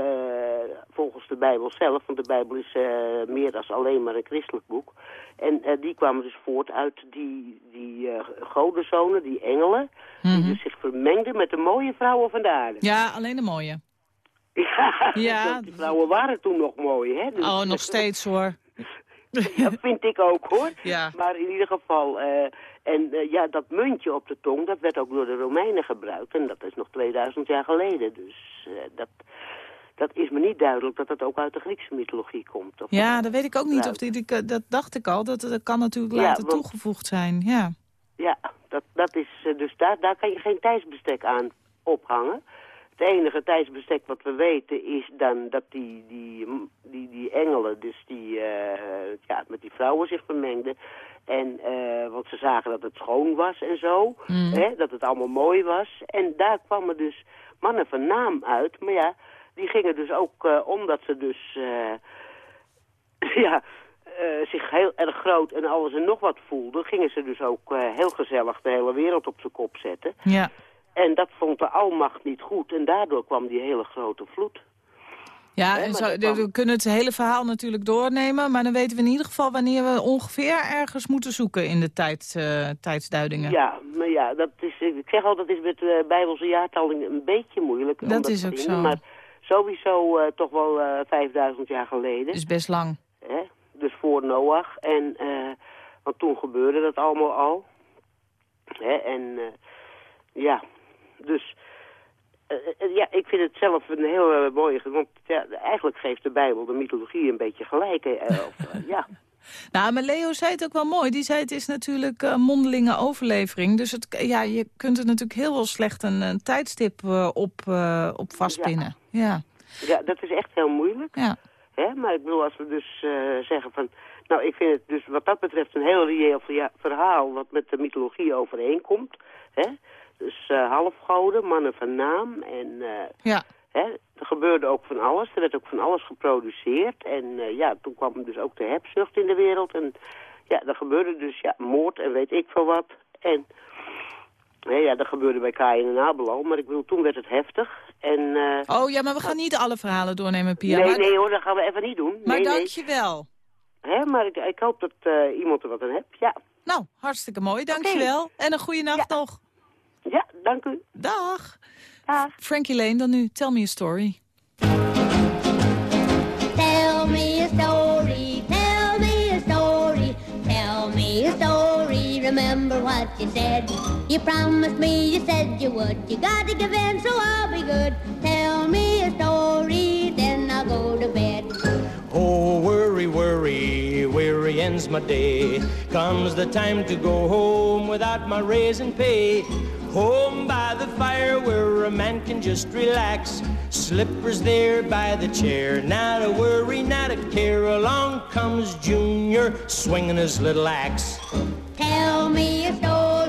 volgens de Bijbel zelf. Want de Bijbel is eh, meer dan alleen maar een christelijk boek. En die kwamen dus voort uit die, die godenzonen, die engelen. Die dus zich vermengden met de mooie vrouwen van de aarde. Ja, alleen de mooie. Ja, Ja. die vrouwen waren toen nog mooi, hè? Dus- Oh, nog steeds hoor. dat vind ik ook, hoor. Ja. Maar in ieder geval, eh, en eh, ja, dat muntje op de tong, dat werd ook door de Romeinen gebruikt. En dat is nog 2000 jaar geleden. Dus eh, dat, dat is me niet duidelijk dat dat ook uit de Griekse mythologie komt. Of Ja, dat weet ik ook niet. Of die, die- dat dacht ik al. Dat, dat kan natuurlijk Ja, later want- toegevoegd zijn. Ja. Ja, dat, dat is, dus daar, daar kan je geen tijdsbestek aan ophangen. Het enige tijdsbestek wat we weten is dan dat die, die, die, die engelen, dus die, eh, ja, met die vrouwen zich vermengden. En, eh, want ze zagen dat het schoon was en zo, Mm. hè, dat het allemaal mooi was. En daar kwamen dus mannen van naam uit. Maar ja, die gingen dus ook, eh, omdat ze dus, ja, zich heel erg groot en alles en nog wat voelden, gingen ze dus ook heel gezellig de hele wereld op zijn kop zetten. Ja. En dat vond de almacht niet goed en daardoor kwam die hele grote vloed. Ja, en zo, we kunnen het hele verhaal natuurlijk doornemen... maar dan weten we in ieder geval wanneer we ongeveer ergens moeten zoeken in de tijd, eh, tijdsduidingen. Ja, maar ja, dat is, ik zeg al, dat is met de Bijbelse jaartalling een beetje moeilijk. Dat is ook zo. Maar sowieso eh, toch wel eh 5000 jaar geleden. is best lang. Hè? Dus voor Noach. En, eh, want toen gebeurde dat allemaal al. Hè? En eh, ja, dus... eh, eh, ja, ik vind het zelf een heel eh, mooie... Want ja, eigenlijk geeft de Bijbel de mythologie een beetje gelijk. of, ja. Nou, maar Leo zei het ook wel mooi. Die zei het is natuurlijk eh, mondelinge overlevering. Dus het, ja, je kunt er natuurlijk heel wel slecht een, een tijdstip op, op vastpinnen. Ja. ja, dat is echt heel moeilijk. Ja. Hè? Maar ik bedoel, als we dus zeggen van... Nou, ik vind het dus wat dat betreft een heel reëel verhaal... wat met de mythologie overeenkomt. Hè? Dus eh, halfgoden, mannen van naam en... eh, Ja. Hè, er gebeurde ook van alles. Er werd ook van alles geproduceerd. En eh, ja, toen kwam dus ook de hebzucht in de wereld. En ja, er gebeurde dus ja, moord en weet ik veel wat. En Nee, ja, dat gebeurde bij Kaai en Nabelo, maar ik bedoel, toen werd het heftig. En, Oh ja, maar we gaan niet alle verhalen doornemen, Pia. nee, maar nee hoor, dat gaan we even niet doen. maar nee, dank je wel. Nee. Hè, maar ik, ik hoop dat iemand er wat aan heeft, ja. Nou, hartstikke mooi, dank je wel. En een goede nacht nog. Ja, dank u. Dag. Frankie Lane dan nu, tell me a story. Tell me a story, tell me a story, tell me a story. Remember what you said. You promised me, you said you would. You gotta give in, so I'll be good. Tell me a story, then I'll go to bed. Oh, worry, worry, weary ends my day. Comes the time to go home without my raise and pay. Home by the fire where a man can just relax. Slippers there by the chair. Not a worry, not a care. Along comes Junior swinging his little axe. Tell me a story,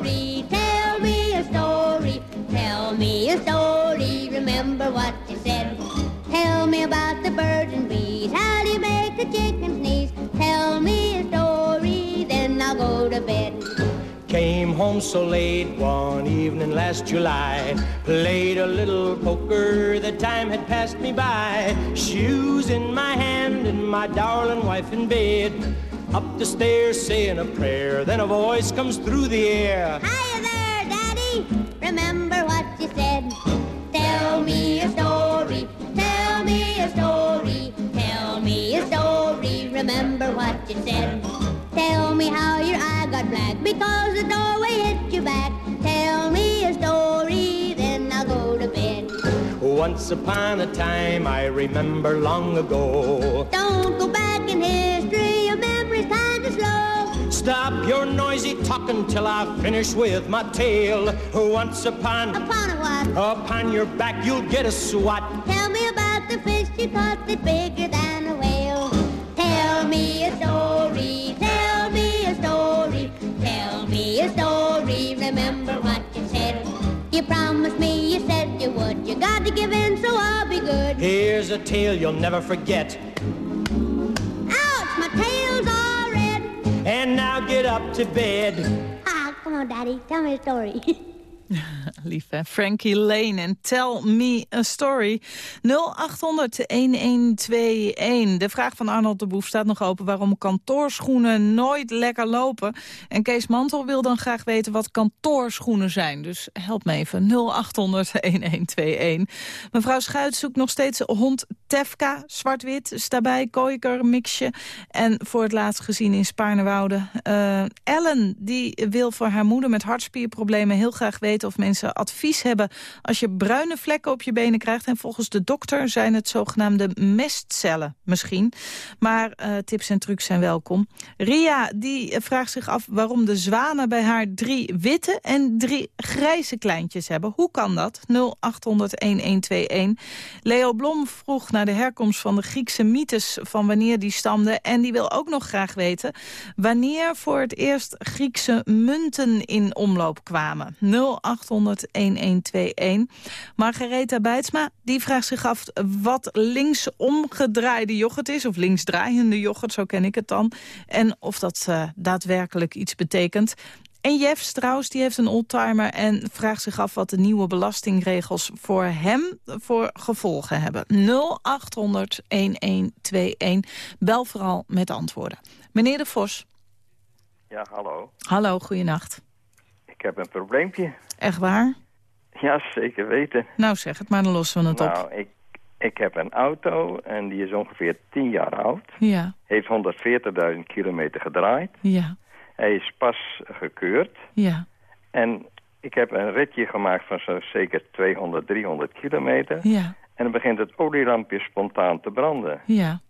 home so late one evening last July. Played a little poker, the time had passed me by. Shoes in my hand and my darling wife in bed. Up the stairs saying a prayer, then a voice comes through the air. Hiya there, Daddy. Remember what you said. Tell me a story. Tell me a story. Tell me a story. Remember what you said. Tell me how your eye got black because the doorway hit you back. Tell me a story, then I'll go to bed. Once upon a time, I remember long ago. Don't go back in history. Your memory's kind of slow. Stop your noisy talking till I finish with my tale. Once upon Upon a what? upon your back, you'll get a swat. Tell me about the fish you caught that's bigger than a whale. Tell me a story, Remember what you said. You promised me, you said you would. You got to give in, so I'll be good. Here's a tale you'll never forget. Ouch, my tail's all red. And now get up to bed. Ah, come on, Daddy, tell me a story. Lief hè? Frankie Lane en Tell Me a Story. 0800-1121. De vraag van Arnold de Boef staat nog open... waarom kantoorschoenen nooit lekker lopen. En Kees Mantel wil dan graag weten wat kantoorschoenen zijn. Dus help me even. 0800-1121. Mevrouw Schuit zoekt nog steeds hond Tefka. Zwart-wit, is daarbij, mixje. En voor het laatst gezien in Spaarnewoude. Eh, Ellen, die wil voor haar moeder met hartspierproblemen... heel graag weten of mensen advies hebben... als je bruine vlekken op je benen krijgt. En volgens de dokter zijn het zogenaamde mestcellen misschien. Maar eh, tips en trucs zijn welkom. Ria die vraagt zich af waarom de zwanen bij haar drie witte... en drie grijze kleintjes hebben. Hoe kan dat? 0800-1121. Leo Blom vroeg naar de herkomst van de Griekse mythes... van wanneer die stamden. En die wil ook nog graag weten... wanneer voor het eerst Griekse munten in omloop kwamen. 0800-1121. Margaretha Bijtsma die vraagt zich af wat linksomgedraaide yoghurt is... of linksdraaiende yoghurt, zo ken ik het dan. En of dat eh, daadwerkelijk iets betekent. En Jeff Strauss die heeft een oldtimer en vraagt zich af... wat de nieuwe belastingregels voor hem voor gevolgen hebben. 0800-1121. Bel vooral met antwoorden. Meneer De Vos. Ja, hallo. Hallo, goeienacht. Ik heb een probleempje. Echt waar? Ja, zeker weten. Nou zeg het maar, dan lossen we het op. Nou, ik, ik heb een auto en die is ongeveer 10 jaar oud. Ja, Heeft 140.000 kilometer gedraaid. ja, Hij is pas gekeurd. ja, En ik heb een ritje gemaakt van zo zeker 200, 300 kilometer. ja, En dan begint het olielampje spontaan te branden. ja,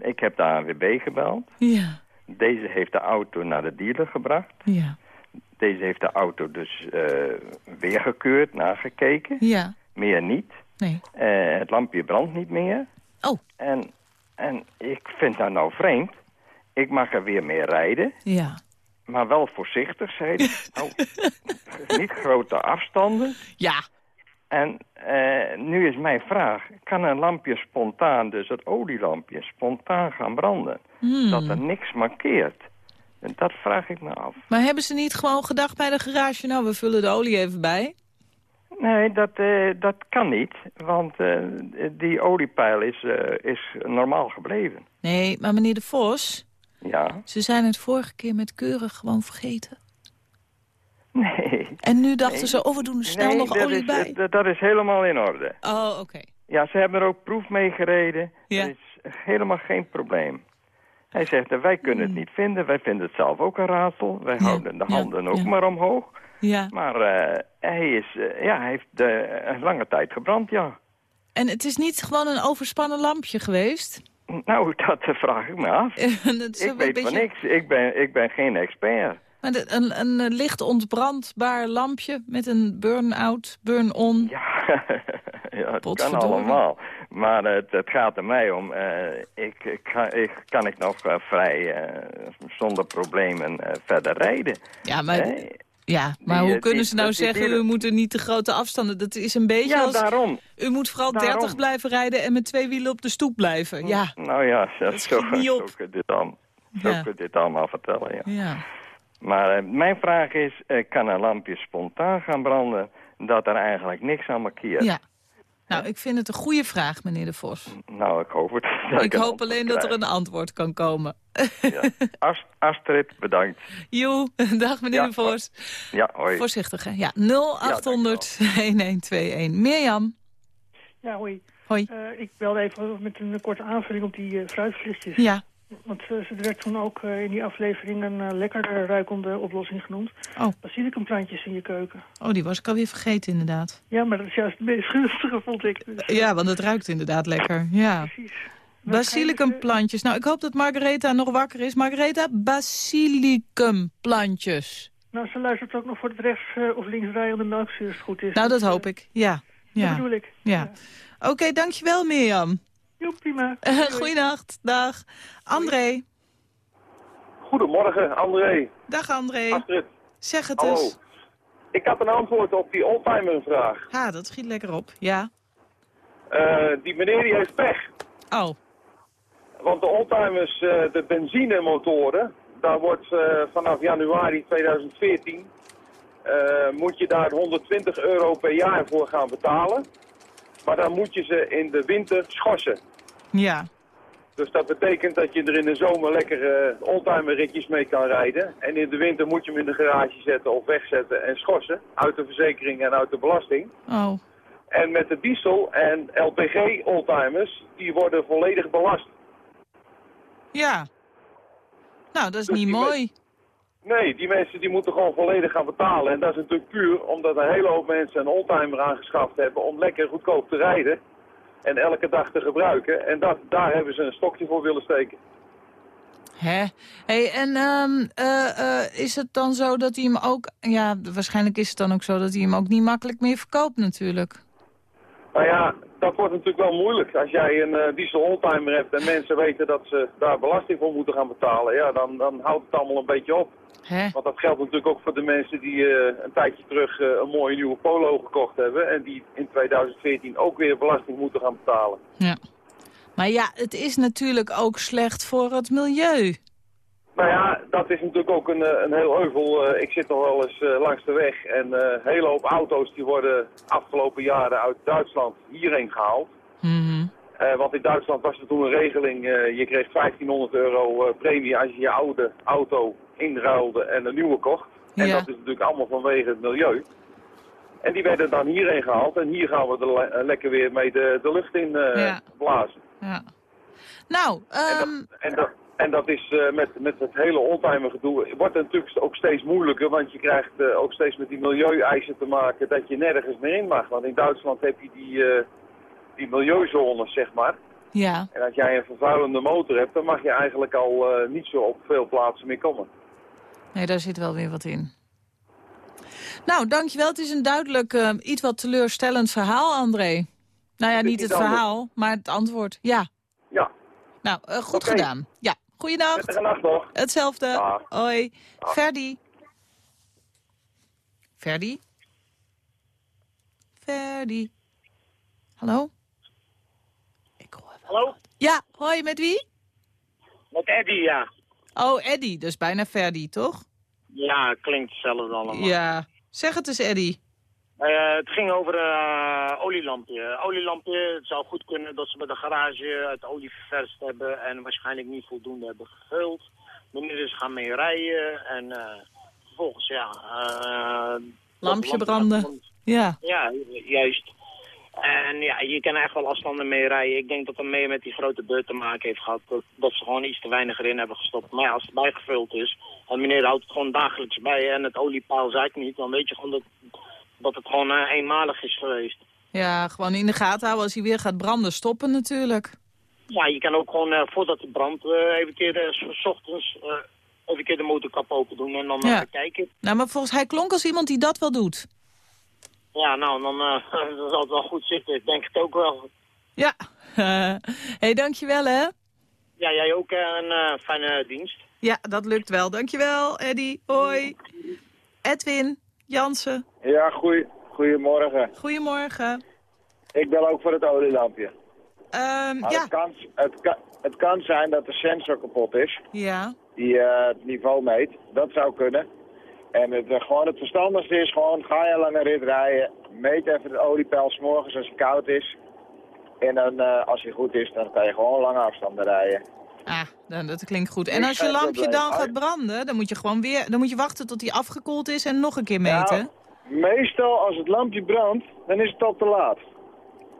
Ik heb de ANWB gebeld. ja, Deze heeft de auto naar de dealer gebracht. ja, Deze heeft de auto dus eh weergekeurd, nagekeken. ja. Meer niet. Nee. Eh, het lampje brandt niet meer. Oh. En, en ik vind dat nou vreemd. Ik mag er weer mee rijden. Ja. Maar wel voorzichtig, zei hij. nou, niet grote afstanden. Ja. En eh, nu is mijn vraag. Kan een lampje spontaan, dus het olielampje, spontaan gaan branden? Hmm. Dat er niks markeert. En dat vraag ik me af. Maar hebben ze niet gewoon gedacht bij de garage... nou, we vullen de olie even bij? Nee, dat, eh, dat kan niet, want eh, die oliepeil is, eh, is normaal gebleven. Nee, maar meneer De Vos... Ja, ze zijn het vorige keer met keurig gewoon vergeten. nee. En nu dachten Nee. ze, oh, we doen er snel nee, nog dat olie is, bij. Dat, dat is helemaal in orde. Oh, oké. Ja, ze hebben er ook proef mee gereden. Ja. Er is helemaal geen probleem. Hij zegt, eh, wij kunnen het niet vinden. Wij vinden het zelf ook een raadsel. Wij houden de ja, handen ook ja. maar omhoog. Ja. Maar eh, hij, is, eh, ja, hij heeft een lange tijd gebrand, ja. En het is niet gewoon een overspannen lampje geweest? Nou, dat vraag ik me af. Ik weet beetje- van niks. Ik ben, ik ben geen expert. Maar de- een, een, eh, licht ontbrandbaar lampje met een burn-out, burn-on. Ja, ja, het kan allemaal. Maar het, het gaat er mij om. eh, ik, ik, ga- ik, kan ik nog eh, vrij zonder problemen verder rijden. Ja, maar, ja, maar Die, hoe kunnen die- ze nou die- zeggen, u moet er niet te grote afstanden... Dat is een beetje Ja, als... daarom. U moet vooral Daarom. 30 blijven rijden en met twee wielen op de stoep blijven. Ja, Nou ja, zo, zo, schiet niet zo op. kun je dit allemaal, zo kun je dit allemaal vertellen, ja. ja. Maar eh, mijn vraag is, eh, kan een lampje spontaan gaan branden... dat er eigenlijk niks aan markeert? ja. Nou, ik vind het een goede vraag, meneer De Vos. Nou, ik hoop het. dat Ik hoop alleen dat er een antwoord kan komen. Ast- Astrid, bedankt. Joe, dag meneer Ja, De Vos. Ja, hoi. Voorzichtig, hè? Ja, 0800 1121. Mirjam. Ja, hoi. Hoi. Eh, ik belde even met een korte aanvulling op die fruitfrisjes. Ja. Want eh, er werd toen ook eh, in die aflevering een eh, lekker ruikende oplossing genoemd. Oh. Basilicumplantjes in je keuken. Oh, die was ik alweer vergeten inderdaad. Ja, maar dat is juist het meest gunstige, vond ik. Dus, eh, Ja, want het ruikt inderdaad lekker. Ja. Basilicumplantjes. Nou, ik hoop dat Margaretha nog wakker is. Margaretha, basilicumplantjes. Nou, ze luistert ook nog voor het rechts eh, of linksdraaiende melkzuur, als het goed is. Nou, dat Dus, hoop eh, ik. Ja. Dat Ja. bedoel ik. ja. Oké, dankjewel Mirjam. Jo, prima. Goeienacht. Dag. André. Goedemorgen, André. Dag André. Astrid. Zeg het Hallo. eens. Ik had een antwoord op die oldtimer-vraag. Ha, dat schiet lekker op. Ja. Eh, die meneer die heeft pech. Oh. Want de oldtimers, eh, de benzinemotoren, daar wordt eh, vanaf januari 2014... eh, moet je daar 120 euro per jaar voor gaan betalen. Maar dan moet je ze in de winter schorsen. Ja. Dus dat betekent dat je er in de zomer lekker eh oldtimer ritjes mee kan rijden. En in de winter moet je hem in de garage zetten of wegzetten en schorsen. Uit de verzekering en uit de belasting. Oh. En met de diesel en LPG oldtimers, die worden volledig belast. Ja. Nou, dat is Dus niet mooi. Nee, die mensen die moeten gewoon volledig gaan betalen. En dat is natuurlijk puur omdat een hele hoop mensen een oldtimer aangeschaft hebben om lekker goedkoop te rijden. En elke dag te gebruiken. En dat, daar hebben ze een stokje voor willen steken. Hè? Hey, en ehm, eh, eh, is het dan zo dat hij hem ook... Ja, waarschijnlijk is het dan ook zo dat hij hem ook niet makkelijk meer verkoopt natuurlijk. Nou ja, dat wordt natuurlijk wel moeilijk. Als jij een eh, diesel oldtimer hebt en mensen weten dat ze daar belasting voor moeten gaan betalen, ja, dan, dan houdt het allemaal een beetje op. Hè? Want dat geldt natuurlijk ook voor de mensen die eh, een tijdje terug eh, een mooie nieuwe polo gekocht hebben en die in 2014 ook weer belasting moeten gaan betalen. Ja. Maar ja, het is natuurlijk ook slecht voor het milieu. Nou ja, dat is natuurlijk ook een, eh, een heel euvel. Eh, ik zit nog wel eens eh, langs de weg en een hele hoop auto's die worden afgelopen jaren uit Duitsland hierheen gehaald. Mhm. Want in Duitsland was er toen een regeling, je kreeg 1500 euro premie als je je oude auto inruilde en een nieuwe kocht. En dat is natuurlijk allemaal vanwege het milieu. En die werden dan hierheen gehaald en hier gaan we er le- lekker weer mee de, de lucht in Ja. blazen. Ja. Nou, ehm, En dat, en dat is eh, met, met het hele oldtimer gedoe, wordt het natuurlijk ook steeds moeilijker, want je krijgt eh, ook steeds met die milieueisen te maken dat je nergens meer in mag. Want in Duitsland heb je die, eh, die milieuzones, zeg maar. ja. En als jij een vervuilende motor hebt, dan mag je eigenlijk al niet zo op veel plaatsen meer komen. Nee, daar zit wel weer wat in. Nou, dankjewel. Het is een duidelijk, iets wat teleurstellend verhaal, André. Nou ja, niet het verhaal, maar het antwoord. Ja. Ja. Nou, goed gedaan. Ja, goeienacht. Nacht nog. Hetzelfde. Hoi. Ferdi. Ferdi? Ferdi. Hallo? Hallo? Ja, hoi, met wie? Met Eddie, ja. Oh, Eddy, dus bijna Ferdi, toch? Ja, klinkt hetzelfde allemaal. Ja. Zeg het eens, Eddy. Eh, het ging over eh olielampje. Olielampje, het zou goed kunnen dat ze bij de garage het olie ververst hebben en waarschijnlijk niet voldoende hebben gevuld. Meneer is gaan mee rijden en eh, vervolgens, ja... dat Lampje branden. Ja. Ja, ju- juist. En ja, je kan echt wel afstanden mee rijden. Ik denk dat het meer met die grote beurt te maken heeft gehad. Dat, dat ze gewoon iets te weinig erin hebben gestopt. Maar ja, als het bijgevuld is, en meneer houdt het gewoon dagelijks bij en het oliepaal zaakt niet, dan weet je gewoon dat, dat het gewoon eh, eenmalig is geweest. Ja, gewoon in de gaten houden als hij weer gaat branden. Stoppen natuurlijk. Ja, je kan ook gewoon eh, voordat het brandt eh, even een keer s- ochtends eh, even een keer de motorkap open doen en dan Ja. kijken. Nou, maar volgens hij klonk als iemand die dat wel doet. Ja, nou, dan, dan zal het wel goed zitten. Ik denk het ook wel. Ja. hey, dankjewel hè. Ja, jij ook een fijne dienst. Ja, dat lukt wel. Dankjewel, Eddy. Hoi. Edwin, Jansen, Ja, goeie, goedemorgen. goedemorgen. Ik bel ook voor het olielampje. Ehm, Maar ja. het, kan, het, kan, het kan zijn dat de sensor kapot is, Ja. die eh, het niveau meet. Dat zou kunnen. En het, eh, gewoon het verstandigste is gewoon, ga je lange rit rijden, meet even het oliepeil 's morgens als het koud is. En dan, eh, als hij goed is, dan kan je gewoon lange afstanden rijden. Ah, nou, dat klinkt goed. En als je lampje dan gaat branden, dan moet je gewoon weer, dan moet je wachten tot hij afgekoeld is en nog een keer meten. Meestal als het lampje brandt, dan is het al te laat.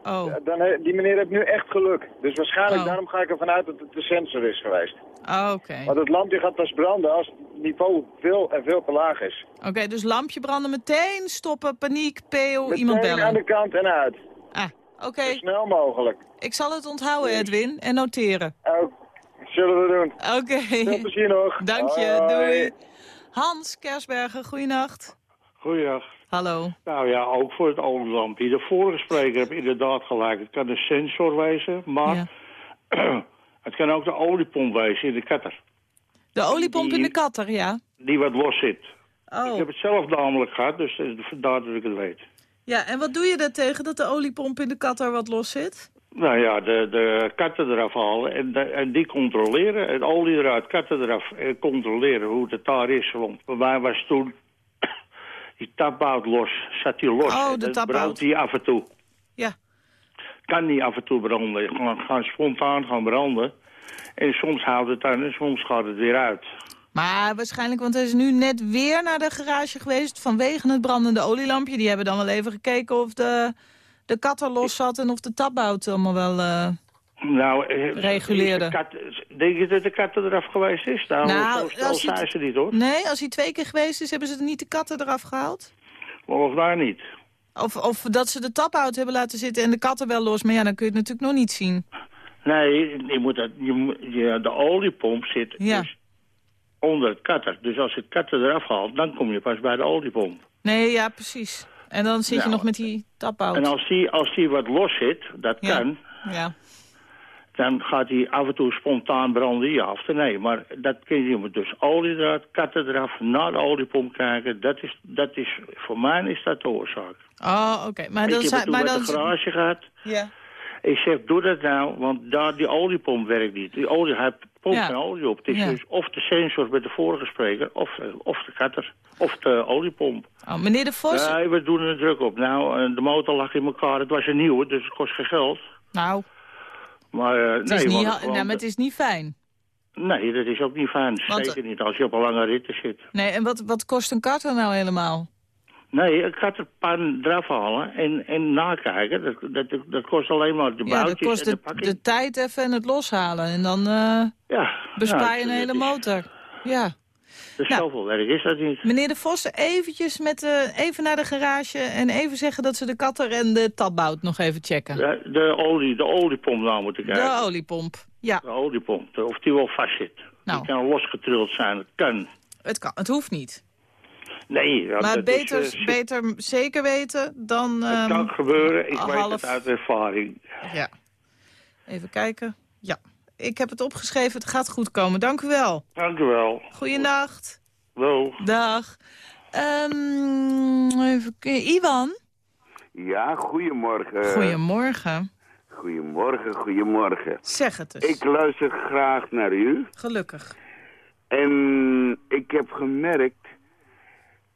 Oh. Dan, die meneer heeft nu echt geluk. Dus waarschijnlijk, daarom ga ik ervan uit dat het de sensor is geweest. Oké. Want het lampje gaat pas branden als het niveau veel en veel te laag is. Oké, dus lampje branden meteen, stoppen, paniek, PO, Meteen iemand bellen. aan de kant en uit. Ah, oké. Zo snel mogelijk. Ik zal het onthouden, Edwin, en noteren. Oh, zullen we doen. Oké. Veel plezier nog. Dank je, doei. Hans Kersbergen, goeienacht. Goeiedag. Hallo. Nou ja, ook voor het olielampje. De vorige spreker heeft inderdaad gelijk. Het kan een sensor wezen, maar het kan ook de oliepomp wezen in de katter. De oliepomp in de katter, ja. Die wat los zit. Oh. Ik heb het zelf namelijk gehad, dus eh, vandaar dat ik het weet. Ja, en wat doe je daar tegen dat de oliepomp in de katter wat los zit? Nou ja, de, de katten eraf halen en, de- en die controleren. Het olie eruit, katten eraf en controleren hoe het daar is. Want bij mij was toen die tapbout los, zat die los. Oh, de dat brandt die af en toe. Ja. Kan niet af en toe branden. Gewoon gaan spontaan gaan branden. En soms houdt het aan en soms gaat het weer uit. Maar waarschijnlijk, want hij is nu net weer naar de garage geweest vanwege het brandende olielampje. Die hebben dan wel even gekeken of de, de katter los zat en of de tapbout allemaal wel... eh, Nou, eh, Reguleerde. de kat- denk je dat de katten eraf geweest is? Nou, Nou, zo als zijn ze niet hoor. Nee, als hij twee keer geweest is, hebben ze er niet de katten eraf gehaald? Of daar niet. Of, of dat ze de taphout hebben laten zitten en de katten wel los. Maar ja, dan kun je het natuurlijk nog niet zien. Nee, je moet dat, je, de oliepomp zit Ja. dus onder het katter. Dus als het katter eraf haalt, dan kom je pas bij de oliepomp. Nee, ja, precies. En dan zit je Nou, nog met die taphout. En als die, als die wat los zit, dat Ja. kan, Ja. dan gaat hij af en toe spontaan branden, ja of nee. Maar dat kun je, je moet dus olie eruit, katten eraf, naar de oliepomp kijken. Dat is, dat is, voor mij is dat de oorzaak. Oh, oké. Maar toen Maar dan... de garage gehad. Ja. Ik zeg, doe dat nou, want daar die oliepomp werkt niet. Die olie, hij pompt Ja. geen olie op. Het is Ja. dus of de sensor bij de vorige spreker, of, eh, of de katter, of de oliepomp. Oh, meneer de Vos... Nee, we doen er druk op. Nou, eh, de motor lag in elkaar. Het was een nieuwe, dus het kost geen geld. Nou, Maar, eh, het nee, is, niet, want- nou, maar het is niet fijn. nee, dat is ook niet fijn. Want- Zeker niet als je op een lange ritten zit. Nee, en wat, wat kost een katter nou helemaal? Nee, ik had er een paar eraf halen en, en nakijken. Dat, dat, dat kost alleen maar de Ja, dat kost en de de, de tijd even en het loshalen. En dan eh, Ja, bespaar nou, je een hele is- motor. Ja. Dus Nou. zoveel werk is dat niet. Meneer de Vos, eventjes met, eh, even naar de garage en even zeggen dat ze de katter en de tapbout nog even checken. Ja, de, olie, de oliepomp nou moeten kijken. De oliepomp, ja. De oliepomp, de- of die wel vast zit. Nou. Die kan losgetrild zijn, het kan. Het, kan, het hoeft niet. Nee, ja, maar is, beter, eh, beter zeker weten dan... het ehm, kan gebeuren, ik weet het uit ervaring. Ja. Even kijken. Ja, ik heb het opgeschreven. Het gaat goed komen. Dank u wel. Dank u wel. Goeienacht. Wel. Dag. Ehm, even kijken. Iwan? Ja, goedemorgen. Goedemorgen. Goedemorgen, goedemorgen. Zeg het eens. Ik luister graag naar u. Gelukkig. En ik heb gemerkt,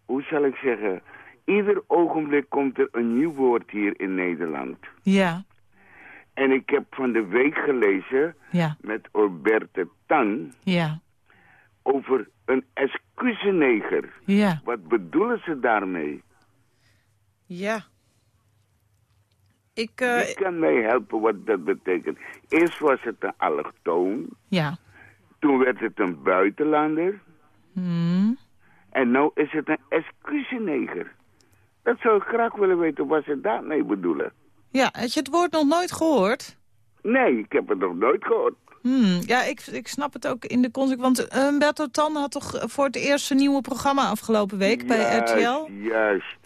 hoe zal ik zeggen, ieder ogenblik komt er een nieuw woord hier in Nederland. Ja. En ik heb van de week gelezen Ja. met Orberte Tan Ja. over een excuseneger. Ja. Wat bedoelen ze daarmee? Ja. Ik, eh, Wie kan mij helpen wat dat betekent? Eerst was het een allochtoon. Ja. Toen werd het een buitenlander. Hmm. En nu is het een excuseneger. Dat zou ik graag willen weten wat ze daarmee bedoelen. Ja, had je het woord nog nooit gehoord? Nee, ik heb het nog nooit gehoord. Hmm, ja, ik, ik snap het ook in de context. Want eh, Humberto Tan had toch voor het eerst een nieuwe programma afgelopen week bij RTL? Juist.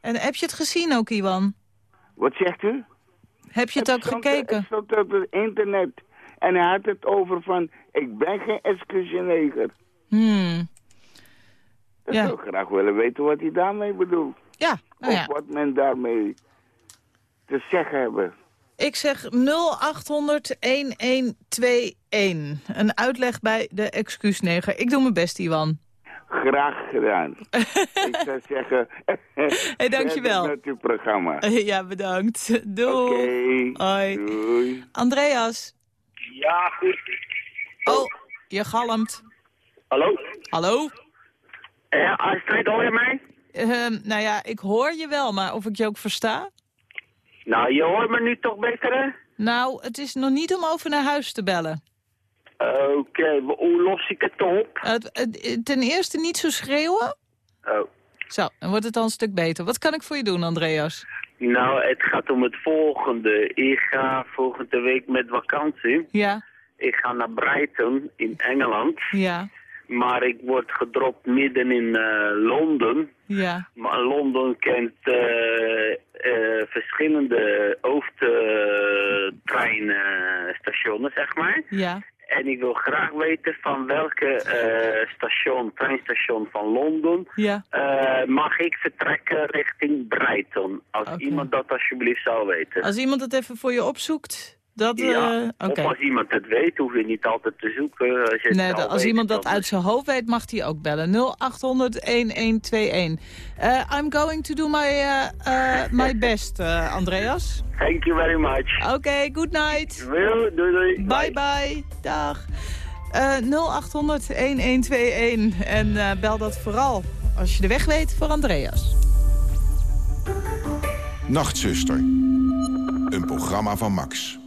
En heb je het gezien ook, Iwan? Wat zegt u? Heb je het ook stond- gekeken? Het stond op het internet. En hij had het over van, ik ben geen excuseneger. Hmm. Ik Ja. zou graag willen weten wat hij daarmee bedoelt. Ja, nou of wat men daarmee te zeggen hebben. Ik zeg 0800 1121. Een uitleg bij de excuusneger. Ik doe mijn best, Iwan. Graag gedaan. ik zou zeggen... Hey, dankjewel. Met uw programma. Ja, bedankt. Doei. Hoi. Doei. Andreas. Ja, goed. Oh, je galmt. Hallo? Hallo? Ja, Astrid, hoor je mij? Ehm, nou ja, ik hoor je wel, maar of ik je ook versta? Nou, je hoort me nu toch beter, hè? Nou, het is nog niet om over naar huis te bellen. Oké, hoe los ik het op? Ten eerste niet zo schreeuwen. Oh. Zo, dan wordt het al een stuk beter. Wat kan ik voor je doen, Andreas? Nou, het gaat om het volgende. Ik ga volgende week met vakantie. Ja, Ik ga naar Brighton in Engeland. ja, Maar ik word gedropt midden in eh, Londen. ja. Maar Londen kent eh, eh, verschillende hoofdtreinstations, zeg maar. Ja. En ik wil graag weten van welke station, treinstation van Londen Ja. mag ik vertrekken richting Brighton. Als iemand dat alsjeblieft zou weten. Als iemand het even voor je opzoekt, dat... ja, eh, of als iemand het weet, hoef je niet altijd te zoeken. Als, Nee, zelf dat- als weet, iemand dat uit zijn hoofd weet, mag hij ook bellen. 0800-1121. Eh, I'm going to do my, eh, eh, my best, eh, Andreas. Thank you very much. Oké, good night. Doei, doei. Bye bye. Dag. Eh 0800-1121. En eh, bel dat vooral als je de weg weet voor Andreas. Nachtzuster. Een programma van Max.